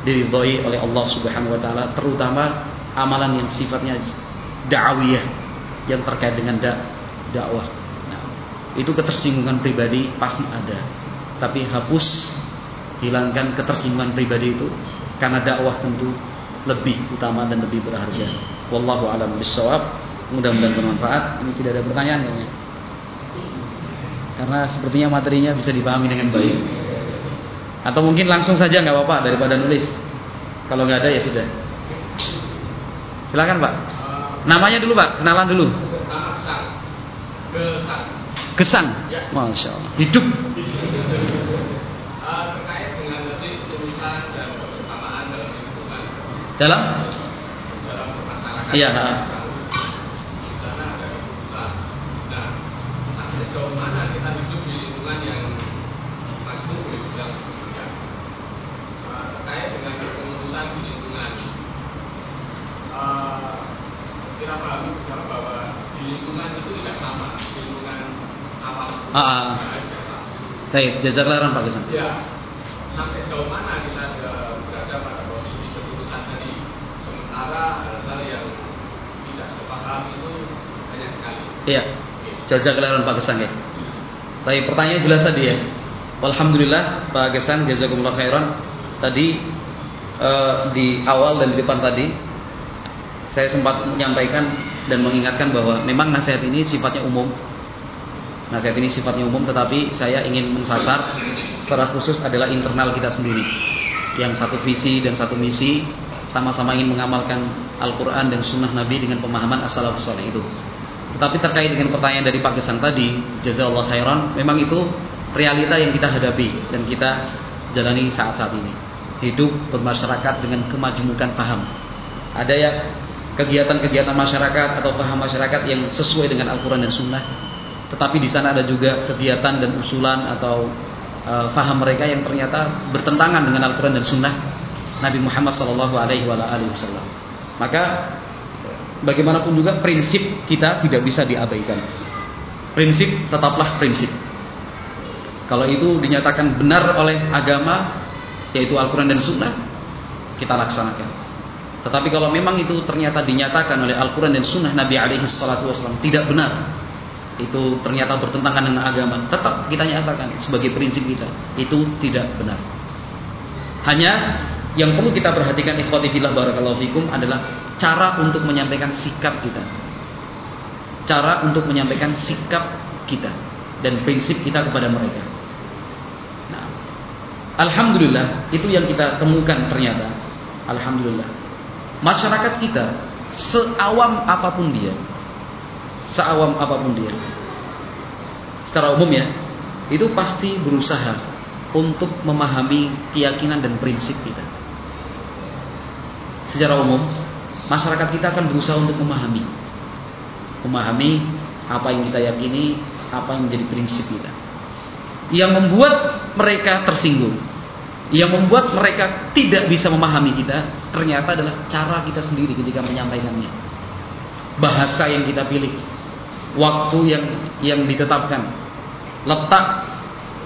diridhoi oleh Allah Subhanahu wa taala terutama amalan yang sifatnya da'awiyah yang terkait dengan dakwah. Nah, itu ketersinggungan pribadi pasti ada tapi hapus hilangkan ketersinggungan pribadi itu karena dakwah tentu lebih utama dan lebih berharga. Wallahu a'lam bishawab. Mudah-mudahan bermanfaat. Ini tidak ada pertanyaan kayaknya. Karena sepertinya materinya bisa dipahami dengan baik. Atau mungkin langsung saja nggak apa-apa daripada nulis. Kalau nggak ada ya sudah. Silakan Pak. Namanya dulu Pak, kenalan dulu. Gesan. Gesan. Ya. Masya Allah. Hidup. Dalam iya nah, sejauh mana kita hidup di lingkungan yang masuk boleh bilang ya, terkait dengan pengurusan di lingkungan. Uh, kita pahami bahwa di lingkungan itu tidak sama di lingkungan awam ah. Baik, jazakallah Pak Gesan. Ya, sampai sejauh mana kita berada pada posisi keputusan tadi sementara hal-hal yang tidak sepaham itu banyak sekali. Iya. Jazakallah Pak Gesan ya. Baik, pertanyaan jelas tadi ya. Alhamdulillah Pak Gesan jazakumullah khairan. Tadi uh, di awal dan di depan tadi saya sempat menyampaikan dan mengingatkan bahwa memang nasihat ini sifatnya umum. Nasihat ini sifatnya umum tetapi saya ingin mensasar secara khusus adalah internal kita sendiri. Yang satu visi dan satu misi sama-sama ingin mengamalkan Al-Quran dan Sunnah Nabi dengan pemahaman as-salafus itu. Tetapi terkait dengan pertanyaan dari Pak Gesang tadi, jazakallah khairan, memang itu realita yang kita hadapi dan kita jalani saat-saat ini. Hidup bermasyarakat dengan kemajumukan paham. Ada yang kegiatan-kegiatan masyarakat atau paham masyarakat yang sesuai dengan Al-Quran dan Sunnah. Tetapi di sana ada juga kegiatan dan usulan atau uh, faham mereka yang ternyata bertentangan dengan Al-Quran dan Sunnah Nabi Muhammad Sallallahu Alaihi Wasallam. Maka bagaimanapun juga prinsip kita tidak bisa diabaikan. Prinsip tetaplah prinsip. Kalau itu dinyatakan benar oleh agama, yaitu Al-Quran dan Sunnah, kita laksanakan. Tetapi kalau memang itu ternyata dinyatakan oleh Al-Quran dan Sunnah Nabi alaihi wasallam tidak benar, itu ternyata bertentangan dengan agama, tetap kita nyatakan sebagai prinsip kita, itu tidak benar. Hanya yang perlu kita perhatikan ikhwati fillah barakallahu fikum adalah cara untuk menyampaikan sikap kita. Cara untuk menyampaikan sikap kita dan prinsip kita kepada mereka. Nah, alhamdulillah itu yang kita temukan ternyata. Alhamdulillah masyarakat kita seawam apa pun dia seawam apa pun dia. Secara umum ya itu pasti berusaha untuk memahami keyakinan dan prinsip kita. Secara umum masyarakat kita akan berusaha untuk memahami. Memahami apa yang kita yakini apa yang menjadi prinsip kita. Yang membuat mereka tersinggung yang membuat mereka tidak bisa memahami kita ternyata adalah cara kita sendiri ketika menyampaikannya. Bahasa yang kita pilih, waktu yang yang ditetapkan, letak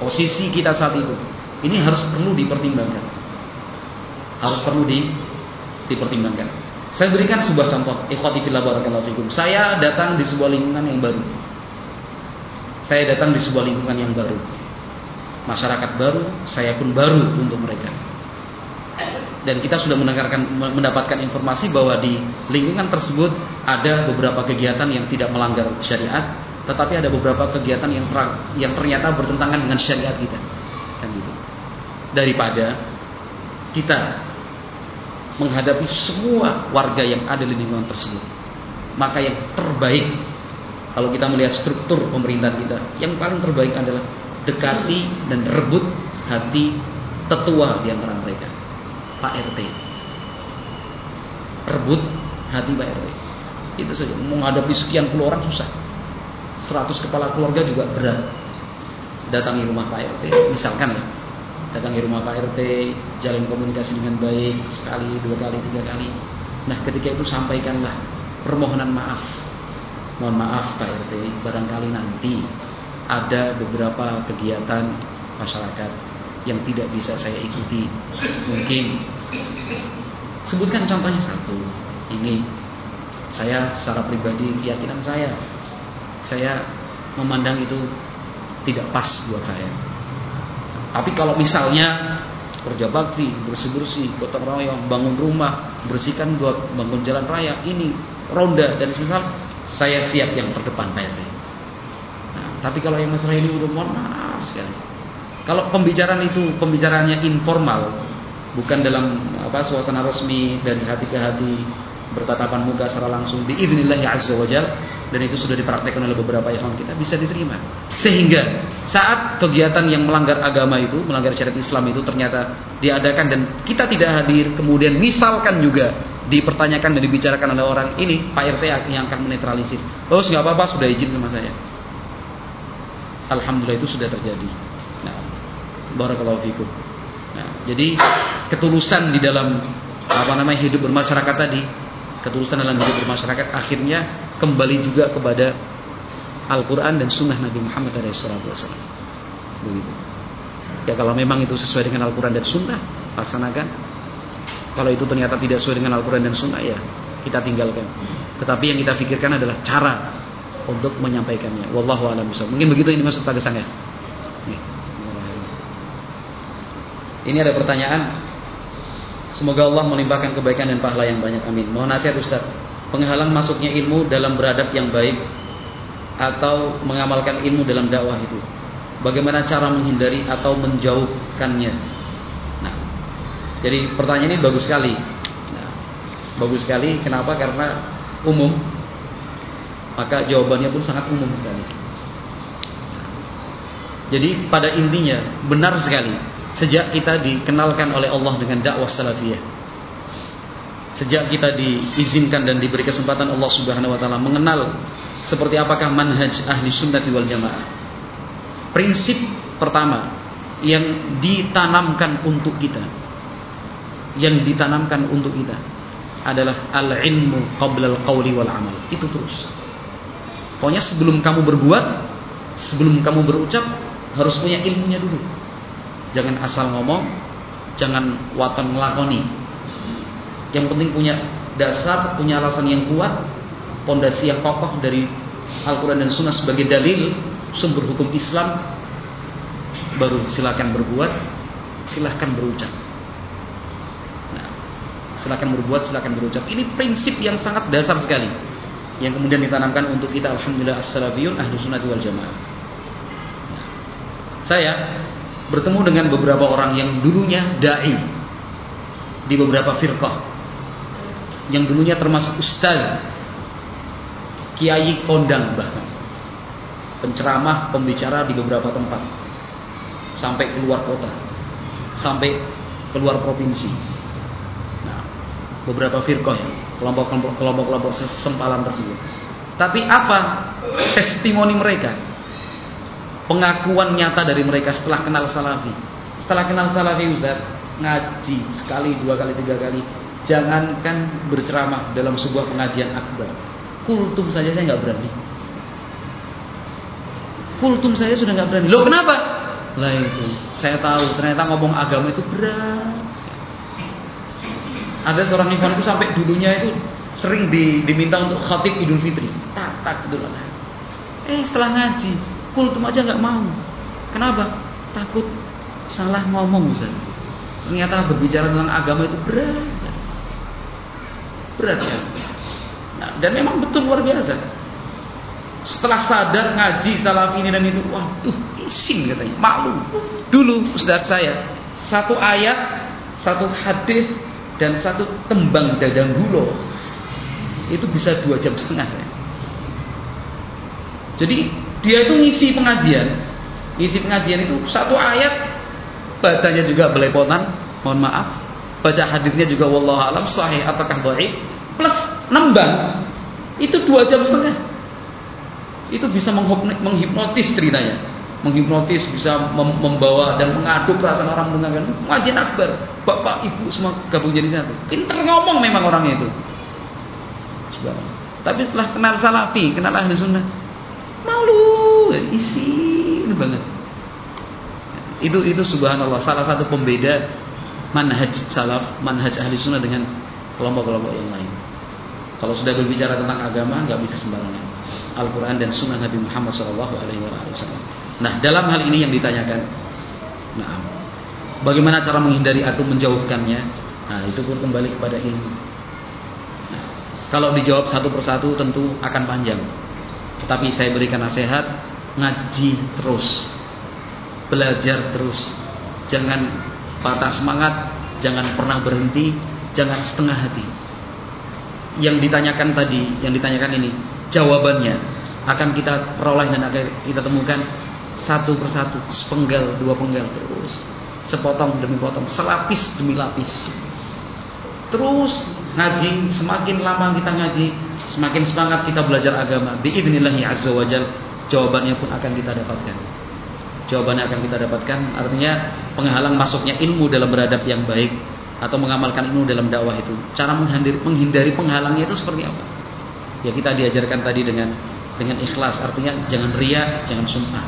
posisi kita saat itu. Ini harus perlu dipertimbangkan. Harus perlu di, dipertimbangkan. Saya berikan sebuah contoh, ikhwati fillah barakallahu fikum. Saya datang di sebuah lingkungan yang baru. Saya datang di sebuah lingkungan yang baru masyarakat baru, saya pun baru untuk mereka. Dan kita sudah mendengarkan mendapatkan informasi bahwa di lingkungan tersebut ada beberapa kegiatan yang tidak melanggar syariat, tetapi ada beberapa kegiatan yang terang, yang ternyata bertentangan dengan syariat kita. Kan gitu. Daripada kita menghadapi semua warga yang ada di lingkungan tersebut, maka yang terbaik kalau kita melihat struktur pemerintahan kita, yang paling terbaik adalah dekati dan rebut hati tetua di antara mereka, Pak RT. Rebut hati Pak RT. Itu saja. Menghadapi sekian puluh orang susah. Seratus kepala keluarga juga berat. Datangi rumah Pak RT, misalkan ya. Datangi rumah Pak RT, jalin komunikasi dengan baik sekali, dua kali, tiga kali. Nah, ketika itu sampaikanlah permohonan maaf. Mohon maaf Pak RT, barangkali nanti ada beberapa kegiatan masyarakat yang tidak bisa saya ikuti. Mungkin sebutkan contohnya satu. Ini saya secara pribadi keyakinan saya saya memandang itu tidak pas buat saya. Tapi kalau misalnya kerja bakti, bersih-bersih, gotong royong, bangun rumah, bersihkan got, bangun jalan raya, ini ronda dan semisal saya siap yang terdepan Pak tapi kalau yang masalah ini udah mohon maaf sekali. Kalau pembicaraan itu pembicaraannya informal, bukan dalam apa suasana resmi dari hati ke hati bertatapan muka secara langsung di idnillahi azza wajal dan itu sudah dipraktekkan oleh beberapa ikhwan kita bisa diterima. Sehingga saat kegiatan yang melanggar agama itu, melanggar syariat Islam itu ternyata diadakan dan kita tidak hadir, kemudian misalkan juga dipertanyakan dan dibicarakan oleh orang ini, Pak RT yang akan menetralisir. Oh, nggak apa-apa, sudah izin sama saya. Alhamdulillah itu sudah terjadi. Nah, barakallahu fikum. Nah, jadi ketulusan di dalam apa namanya hidup bermasyarakat tadi, ketulusan dalam hidup bermasyarakat akhirnya kembali juga kepada Al-Qur'an dan sunnah Nabi Muhammad SAW. Begitu. Ya kalau memang itu sesuai dengan Al-Quran dan Sunnah, laksanakan. Kalau itu ternyata tidak sesuai dengan Al-Quran dan Sunnah, ya kita tinggalkan. Tetapi yang kita pikirkan adalah cara untuk menyampaikannya. Wallahu a'lam Mungkin begitu ini maksud Pak ya. Ini ada pertanyaan. Semoga Allah melimpahkan kebaikan dan pahala yang banyak. Amin. Mohon nasihat Ustaz. Penghalang masuknya ilmu dalam beradab yang baik atau mengamalkan ilmu dalam dakwah itu. Bagaimana cara menghindari atau menjauhkannya? Nah, jadi pertanyaan ini bagus sekali. Nah, bagus sekali. Kenapa? Karena umum. Maka jawabannya pun sangat umum sekali. Jadi pada intinya benar sekali sejak kita dikenalkan oleh Allah dengan dakwah salafiyah. Sejak kita diizinkan dan diberi kesempatan Allah Subhanahu wa taala mengenal seperti apakah manhaj ahli sunnati wal jamaah. Prinsip pertama yang ditanamkan untuk kita yang ditanamkan untuk kita adalah al-ilmu qabla al-qawli wal amal. Itu terus. Pokoknya sebelum kamu berbuat, sebelum kamu berucap harus punya ilmunya dulu jangan asal ngomong jangan waton ngelakoni. Yang penting punya dasar punya alasan yang kuat pondasi yang kokoh dari Al-Quran dan Sunnah sebagai dalil sumber hukum Islam baru silakan berbuat silahkan berucap. Nah, silahkan berbuat silahkan berucap. Ini prinsip yang sangat dasar sekali. Yang kemudian ditanamkan untuk kita Alhamdulillah as-salafiyun ahlu sunnati wal jamaah. Nah, saya bertemu dengan beberapa orang yang dulunya dai di beberapa firqah. Yang dulunya termasuk ustaz kiai kondang bahkan. Penceramah pembicara di beberapa tempat. Sampai keluar kota. Sampai keluar provinsi. Nah beberapa firqah ya kelompok-kelompok kelompok-kelompok sempalan tersebut. Tapi apa testimoni mereka pengakuan nyata dari mereka setelah kenal salafi. Setelah kenal salafi Ustaz, ngaji sekali, dua kali, tiga kali. Jangankan berceramah dalam sebuah pengajian akbar. Kultum saja saya nggak berani. Kultum saya sudah nggak berani. Loh kenapa? Lah itu, saya tahu ternyata ngomong agama itu berat Ada seorang ikhwan itu sampai dulunya itu sering di, diminta untuk khatib Idul Fitri. Tak tak gitu lah. Eh setelah ngaji, kultum aja nggak mau. Kenapa? Takut salah ngomong Ustaz. Ternyata berbicara tentang agama itu berat. Berat ya. Nah, dan memang betul luar biasa. Setelah sadar ngaji salaf ini dan itu, waduh, isin katanya, malu. Dulu Ustaz saya, satu ayat, satu hadis dan satu tembang dadang gulo itu bisa dua jam setengah saya. Jadi dia itu ngisi pengajian. Ngisi pengajian itu satu ayat bacanya juga belepotan, mohon maaf. Baca hadisnya juga wallahu alam sahih apakah dhaif plus nembang. Itu dua jam setengah. Itu bisa menghipnotis ceritanya. Menghipnotis bisa membawa dan mengaduk perasaan orang mendengarkan pengajian akbar. Bapak, ibu semua gabung jadi satu. Pinter ngomong memang orangnya itu. Tapi setelah kenal salafi, kenal ahli sunnah, malu isi banget itu itu subhanallah salah satu pembeda manhaj salaf manhaj ahli sunnah dengan kelompok-kelompok yang lain kalau sudah berbicara tentang agama nggak bisa sembarangan Al-Quran dan Sunnah Nabi Muhammad Wasallam. Nah dalam hal ini yang ditanyakan, nah bagaimana cara menghindari atau menjauhkannya? Nah itu pun kembali kepada ilmu. Nah, kalau dijawab satu persatu tentu akan panjang. Tapi saya berikan nasihat ngaji terus. Belajar terus. Jangan patah semangat, jangan pernah berhenti, jangan setengah hati. Yang ditanyakan tadi, yang ditanyakan ini, jawabannya akan kita peroleh dan akan kita temukan satu persatu, sepenggal, dua penggal terus, sepotong demi potong, selapis demi lapis. Terus ngaji, semakin lama kita ngaji, Semakin semangat kita belajar agama, biidnillahi azza wajal, jawabannya pun akan kita dapatkan. Jawabannya akan kita dapatkan, artinya penghalang masuknya ilmu dalam beradab yang baik atau mengamalkan ilmu dalam dakwah itu. Cara menghindari, menghindari penghalangnya itu seperti apa? Ya kita diajarkan tadi dengan dengan ikhlas, artinya jangan ria, jangan sumpah.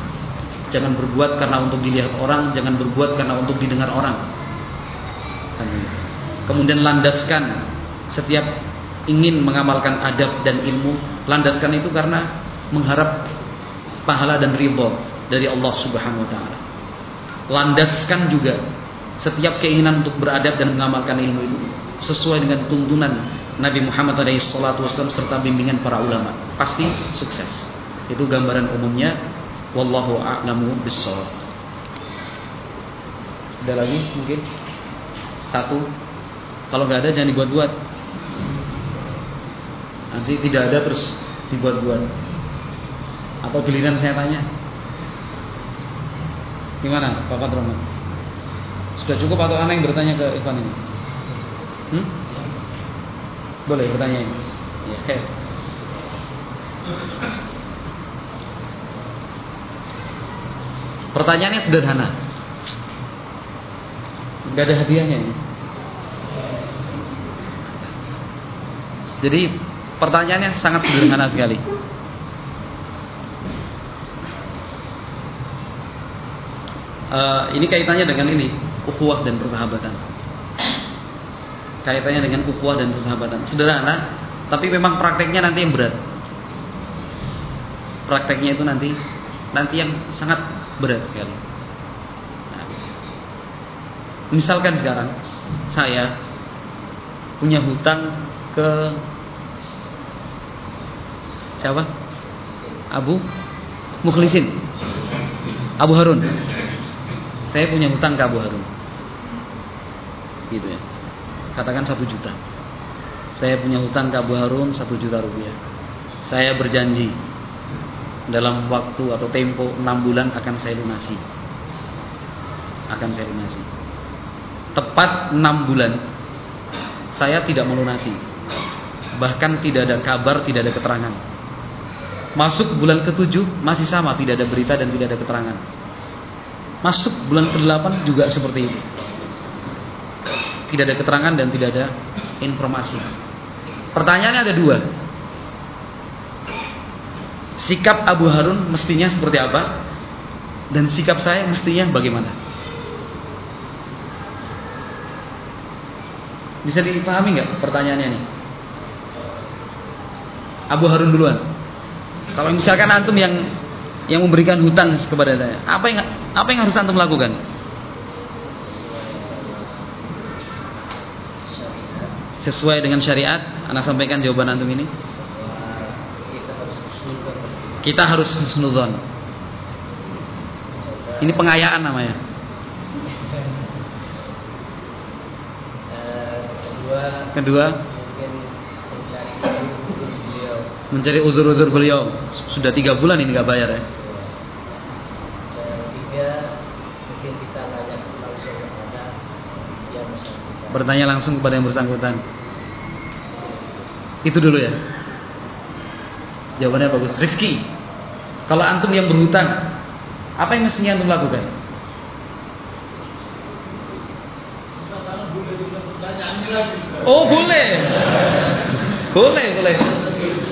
jangan berbuat karena untuk dilihat orang, jangan berbuat karena untuk didengar orang. Kan. Kemudian landaskan setiap ingin mengamalkan adab dan ilmu, landaskan itu karena mengharap pahala dan ridho dari Allah Subhanahu wa taala. Landaskan juga setiap keinginan untuk beradab dan mengamalkan ilmu itu sesuai dengan tuntunan Nabi Muhammad SAW serta bimbingan para ulama. Pasti sukses. Itu gambaran umumnya. Wallahu a'lamu bissawab. Ada lagi mungkin? Satu. Kalau nggak ada jangan dibuat-buat. Nanti tidak ada terus dibuat-buat. Atau giliran saya tanya. Gimana Pak Patroman? Sudah cukup atau anak yang bertanya ke Ivan ini? Hmm? Boleh bertanya ini. Ya. Pertanyaannya sederhana. Gak ada hadiahnya ini. Jadi pertanyaannya sangat sederhana sekali. Uh, ini kaitannya dengan ini ukhuwah dan persahabatan. Kaitannya dengan ukhuwah dan persahabatan. Sederhana, tapi memang prakteknya nanti yang berat. Prakteknya itu nanti nanti yang sangat berat sekali. Nah, misalkan sekarang saya punya hutang ke siapa? Abu Mukhlisin. Abu Harun. Saya punya hutang ke Abu Harun. Gitu ya. Katakan satu juta. Saya punya hutang ke Abu Harun satu juta rupiah. Saya berjanji dalam waktu atau tempo 6 bulan akan saya lunasi. Akan saya lunasi. Tepat 6 bulan saya tidak melunasi. Bahkan tidak ada kabar, tidak ada keterangan. Masuk bulan ke-7 masih sama, tidak ada berita dan tidak ada keterangan. Masuk bulan ke-8 juga seperti itu. Tidak ada keterangan dan tidak ada informasi. Pertanyaannya ada dua sikap Abu Harun mestinya seperti apa dan sikap saya mestinya bagaimana bisa dipahami nggak pertanyaannya nih Abu Harun duluan kalau misalkan antum yang yang memberikan hutang kepada saya apa yang apa yang harus antum lakukan sesuai dengan syariat anak sampaikan jawaban antum ini kita harus husnudzon. Ini pengayaan namanya. Kedua, mencari uzur-uzur beliau. Sudah tiga bulan ini nggak bayar ya. Bertanya langsung kepada yang bersangkutan. Itu dulu ya. Jawabannya bagus. Rifki, kalau antum yang berhutang, apa yang mestinya antum lakukan? Oh boleh, boleh boleh.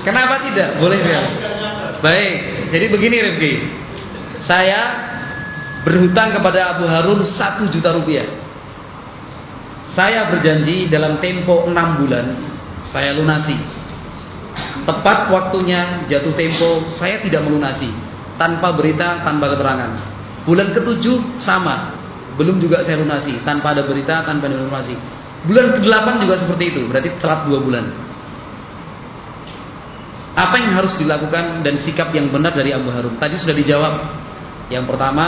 Kenapa tidak? Boleh ya. Baik. Jadi begini Rifki, saya berhutang kepada Abu Harun satu juta rupiah. Saya berjanji dalam tempo enam bulan saya lunasi tepat waktunya jatuh tempo saya tidak melunasi tanpa berita tanpa keterangan bulan ketujuh sama belum juga saya lunasi tanpa ada berita tanpa ada informasi bulan ke-8 juga seperti itu berarti telat dua bulan apa yang harus dilakukan dan sikap yang benar dari Abu Harun tadi sudah dijawab yang pertama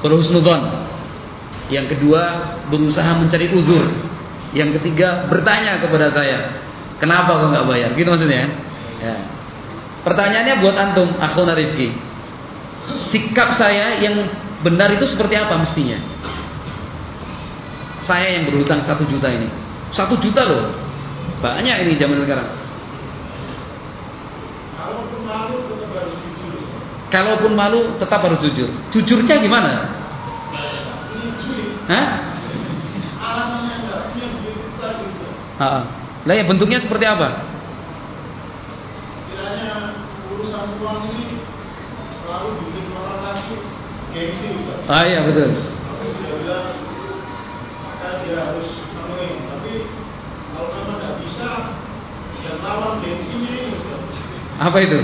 berhusnudon yang kedua berusaha mencari uzur yang ketiga bertanya kepada saya Kenapa kau nggak bayar? Gitu maksudnya. Ya. Pertanyaannya buat antum, aku Rifki. Sikap saya yang benar itu seperti apa mestinya? Saya yang berhutang satu juta ini. Satu juta loh. Banyak ini zaman sekarang. Kalaupun malu tetap harus jujur. Kalaupun malu tetap harus jujur. Jujurnya gimana? Hah? Alasannya enggak punya duit gitu. Lah ya bentuknya seperti apa? Kiranya urusan uang ini selalu bikin gengsi Ustaz. Ah iya betul. Tapi dia bilang maka dia harus memenuhi. Tapi kalau memang tidak bisa, ya lawan gengsinya ini Ustaz. Apa itu?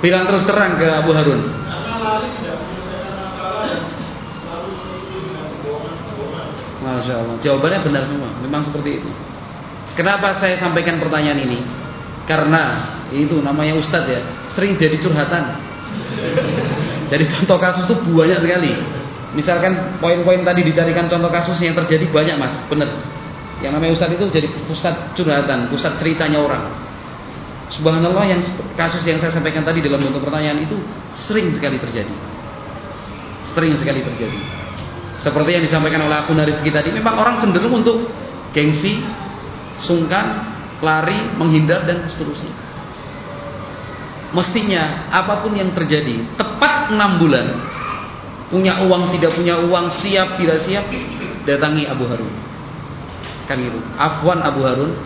Bilang terus terang ke Abu Harun. Masya Allah. Jawabannya benar semua. Memang seperti itu. Kenapa saya sampaikan pertanyaan ini? Karena itu namanya Ustadz ya, sering jadi curhatan. Jadi contoh kasus itu banyak sekali. Misalkan poin-poin tadi dicarikan contoh kasus yang terjadi banyak mas, benar. Yang namanya Ustadz itu jadi pusat curhatan, pusat ceritanya orang. Subhanallah yang kasus yang saya sampaikan tadi dalam bentuk pertanyaan itu sering sekali terjadi. Sering sekali terjadi. Seperti yang disampaikan oleh akun Rifki tadi, memang orang cenderung untuk gengsi, sungkan, lari, menghindar dan seterusnya. Mestinya apa pun yang terjadi, tepat enam bulan, punya uang tidak punya uang, siap tidak siap, datangi Abu Harun. Kan gitu. Afwan Abu Harun,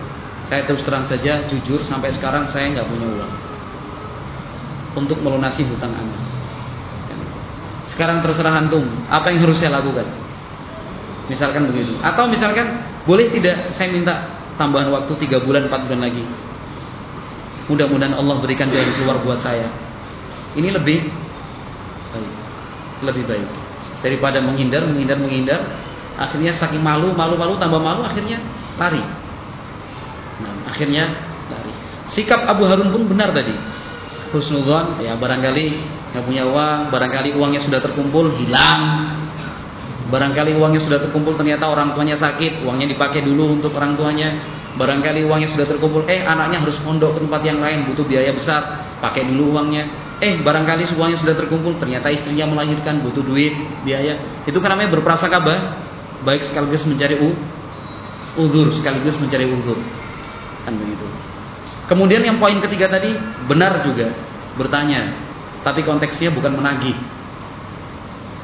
saya terus terang saja, jujur sampai sekarang saya nggak punya uang untuk melunasi hutang anda. Sekarang terserah antum, apa yang harus saya lakukan? Misalkan begitu. Atau misalkan boleh tidak saya minta tambahan waktu 3 bulan 4 bulan lagi. Mudah-mudahan Allah berikan jalan keluar buat saya. Ini lebih baik. Lebih baik daripada menghindar, menghindar, menghindar. Akhirnya saking malu, malu, malu tambah malu akhirnya lari. Nah, akhirnya lari. Sikap Abu Harun pun benar tadi. Husnudzon ya barangkali nggak punya uang, barangkali uangnya sudah terkumpul hilang. Barangkali uangnya sudah terkumpul ternyata orang tuanya sakit, uangnya dipakai dulu untuk orang tuanya. Barangkali uangnya sudah terkumpul, eh anaknya harus mondok ke tempat yang lain, butuh biaya besar, pakai dulu uangnya. Eh barangkali uangnya sudah terkumpul, ternyata istrinya melahirkan, butuh duit, biaya. Itu kan namanya berprasangka baik sekaligus mencari u, uzur, sekaligus mencari uzur. Kan begitu. Kemudian yang poin ketiga tadi benar juga bertanya, tapi konteksnya bukan menagih.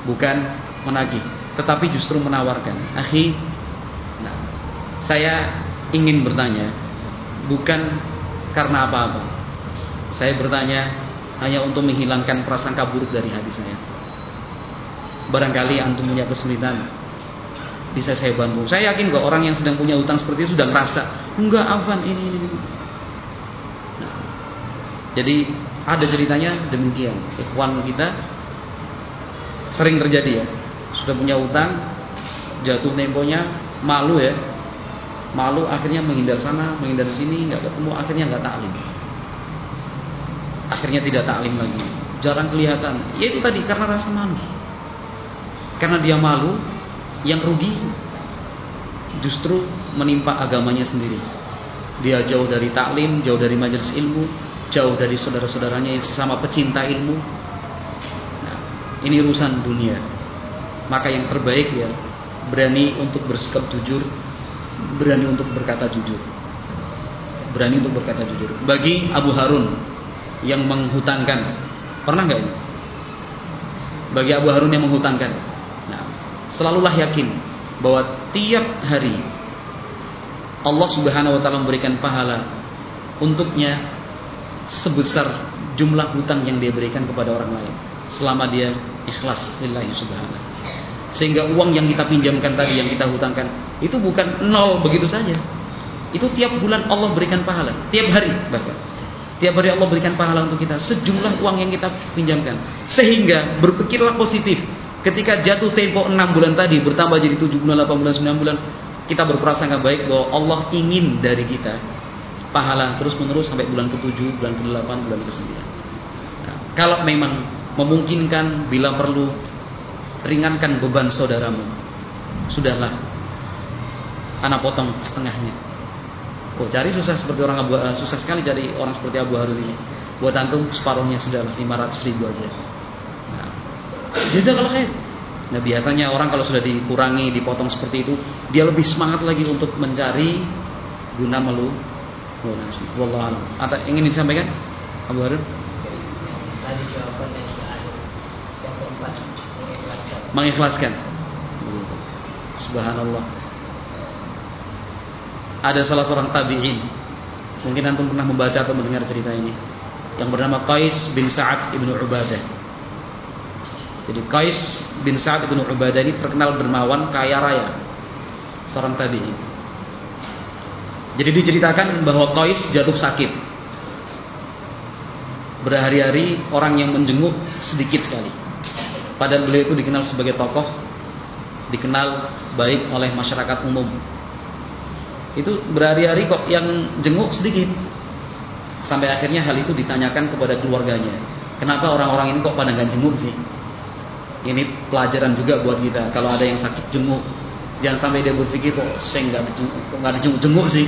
Bukan menagih tetapi justru menawarkan. Akhi, nah, saya ingin bertanya bukan karena apa-apa. Saya bertanya hanya untuk menghilangkan prasangka buruk dari hati saya. Barangkali antum punya kesulitan, bisa saya bantu. Saya yakin kok orang yang sedang punya hutang seperti itu sudah ngerasa, enggak Afan ini ini. ini. Nah, jadi ada ceritanya demikian. Ikhwan kita sering terjadi ya sudah punya utang jatuh temponya malu ya malu akhirnya menghindar sana menghindar sini nggak ketemu akhirnya nggak taklim akhirnya tidak taklim lagi jarang kelihatan ya itu tadi karena rasa malu karena dia malu yang rugi justru menimpa agamanya sendiri dia jauh dari taklim jauh dari majelis ilmu jauh dari saudara-saudaranya yang sesama pecinta ilmu nah, ini urusan dunia maka yang terbaik ya berani untuk bersikap jujur, berani untuk berkata jujur. Berani untuk berkata jujur. Bagi Abu Harun yang menghutangkan, pernah nggak ini? Bagi Abu Harun yang menghutangkan, selalulah yakin bahwa tiap hari Allah Subhanahu Wa Taala memberikan pahala untuknya sebesar jumlah hutang yang dia berikan kepada orang lain selama dia ikhlas lillahi subhanahu sehingga uang yang kita pinjamkan tadi yang kita hutangkan itu bukan nol begitu saja. Itu tiap bulan Allah berikan pahala. Tiap hari bahkan. Tiap hari Allah berikan pahala untuk kita. Sejumlah uang yang kita pinjamkan. Sehingga berpikirlah positif ketika jatuh tempo 6 bulan tadi bertambah jadi 7 bulan 8 bulan 9 bulan kita berprasangka baik bahwa Allah ingin dari kita pahala terus menerus sampai bulan ke-7 bulan ke-8 bulan ke-9 nah, kalau memang memungkinkan bila perlu ringankan beban saudaramu. Sudahlah. Anak potong setengahnya. Oh, cari susah seperti orang Abu uh, susah sekali cari orang seperti Abu Harun ini. Buat antum separuhnya sudahlah 500 ribu aja. Kalau khair. Nah, biasanya orang kalau sudah dikurangi, dipotong seperti itu, dia lebih semangat lagi untuk mencari guna melu lunasi. Wallahu a'lam. Ada ingin disampaikan Abu Harun? Tadi jawaban yang yang keempat mengikhlaskan. Subhanallah. Ada salah seorang tabi'in. Mungkin antum pernah membaca atau mendengar cerita ini. yang bernama Qais bin Sa'ad ibnu Ubadah. Jadi Qais bin Sa'ad ibnu Ubadah ini terkenal dermawan, kaya raya, seorang tadi. Jadi diceritakan bahwa Qais jatuh sakit. Berhari-hari orang yang menjenguk sedikit sekali. Padahal beliau itu dikenal sebagai tokoh, dikenal baik oleh masyarakat umum. Itu berhari-hari kok yang jenguk sedikit. Sampai akhirnya hal itu ditanyakan kepada keluarganya. Kenapa orang-orang ini kok pada nggak jenguk sih? Ini pelajaran juga buat kita. Kalau ada yang sakit jenguk, jangan sampai dia berpikir kok saya nggak dijenguk, kok nggak dijenguk jenguk sih.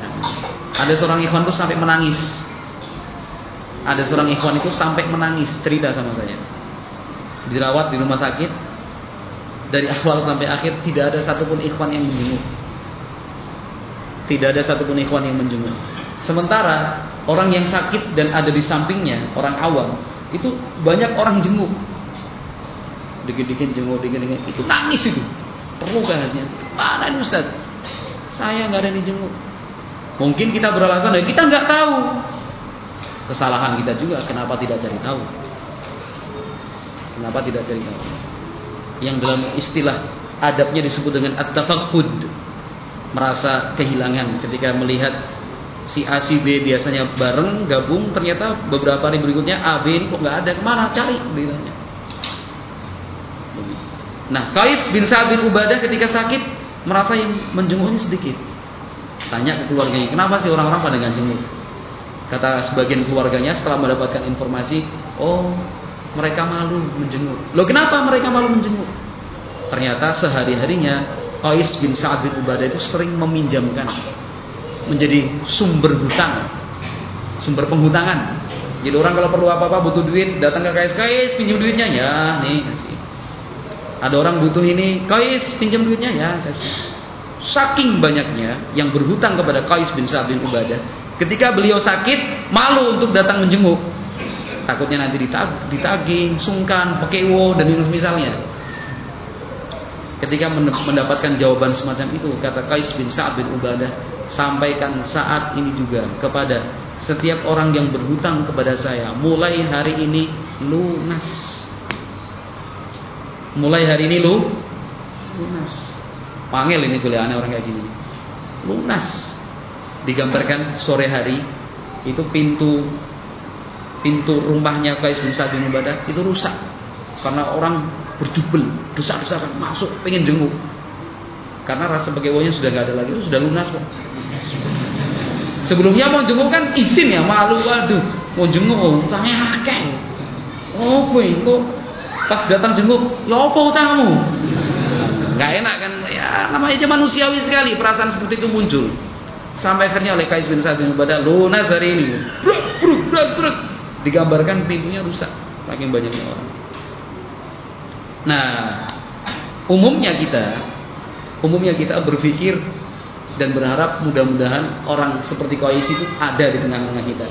Nah, ada seorang ikhwan tuh sampai menangis. Ada seorang ikhwan itu sampai menangis cerita sama saya. Dirawat di rumah sakit dari awal sampai akhir tidak ada satupun ikhwan yang menjenguk. Tidak ada satupun ikhwan yang menjenguk. Sementara orang yang sakit dan ada di sampingnya, orang awam, itu banyak orang jenguk. Dikit-dikit jenguk, dikit-dikit, itu nangis itu. Terluka hatinya. Mana ini Ustaz? Saya nggak ada yang jenguk. Mungkin kita beralasan, ya kita nggak tahu. Kesalahan kita juga, kenapa tidak cari tahu? Kenapa tidak cari tahu? Yang dalam istilah adabnya disebut dengan at-tafakkud. Merasa kehilangan ketika melihat si A si B biasanya bareng gabung ternyata beberapa hari berikutnya A B ini kok nggak ada ke mana cari ditanya. Nah Kais bin Sa'ad bin Ubadah ketika sakit merasa yang menjenguknya sedikit. Tanya ke keluarganya kenapa sih orang-orang pada nggak jenguk? Kata sebagian keluarganya setelah mendapatkan informasi, oh mereka malu menjenguk. Loh kenapa mereka malu menjenguk? Ternyata sehari-harinya Qais bin Sa'ad bin Ubadah itu sering meminjamkan menjadi sumber hutang, sumber penghutangan. Jadi orang kalau perlu apa-apa butuh duit, datang ke Kais, Kais pinjam duitnya ya, nih. Ada orang butuh ini, Kais pinjam duitnya ya, kasih. Saking banyaknya yang berhutang kepada Kais bin Sa'ad bin Ubadah, ketika beliau sakit, malu untuk datang menjenguk. Takutnya nanti ditag ditagih, sungkan, pekewo dan yang semisalnya. Ketika mendapatkan jawaban semacam itu, kata Kais bin Sa'ad bin Ubadah, sampaikan saat ini juga kepada setiap orang yang berhutang kepada saya mulai hari ini lunas mulai hari ini lu? Lunas. Panggil ini kuliahnya orang kayak gini. Lunas. Digambarkan sore hari itu pintu pintu rumahnya Kais bin Sa'ad bin Ubadah itu rusak. Karena orang berjubel dosa-dosa masuk pengen jenguk. Karena rasa begewonya sudah nggak ada lagi itu sudah lunas kok Sebelumnya mau jenguk kan izin ya malu waduh. Mau jenguk oh, utangnya akeh. Oh kok pas datang jenguk ya apa utangmu? Gak enak kan ya namanya aja manusiawi sekali perasaan seperti itu muncul. Sampai akhirnya oleh Kais bin Sa'ad bin Ubadah lunas hari ini. Bruk bruk bruk bruk. Digambarkan pintunya rusak. Makin banyaknya orang. Nah, umumnya kita umumnya kita berpikir dan berharap mudah-mudahan orang seperti Qais itu ada di tengah-tengah kita.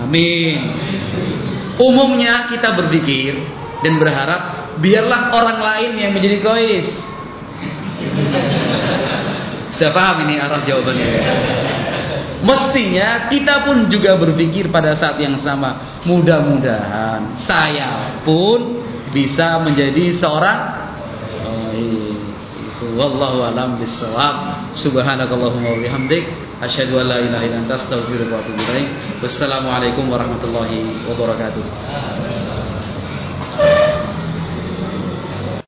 Amin. Umumnya kita berpikir dan berharap biarlah orang lain yang menjadi Qais. Sudah paham ini arah jawabannya? Mestinya kita pun juga berpikir pada saat yang sama. Mudah-mudahan saya pun bisa menjadi seorang Qais. Wallahu alam bisawab. Subhanakallahumma wa bihamdik asyhadu an la ilaha illa anta astaghfiruka wa atubu ilaik. Wassalamualaikum warahmatullahi wabarakatuh. Thank you.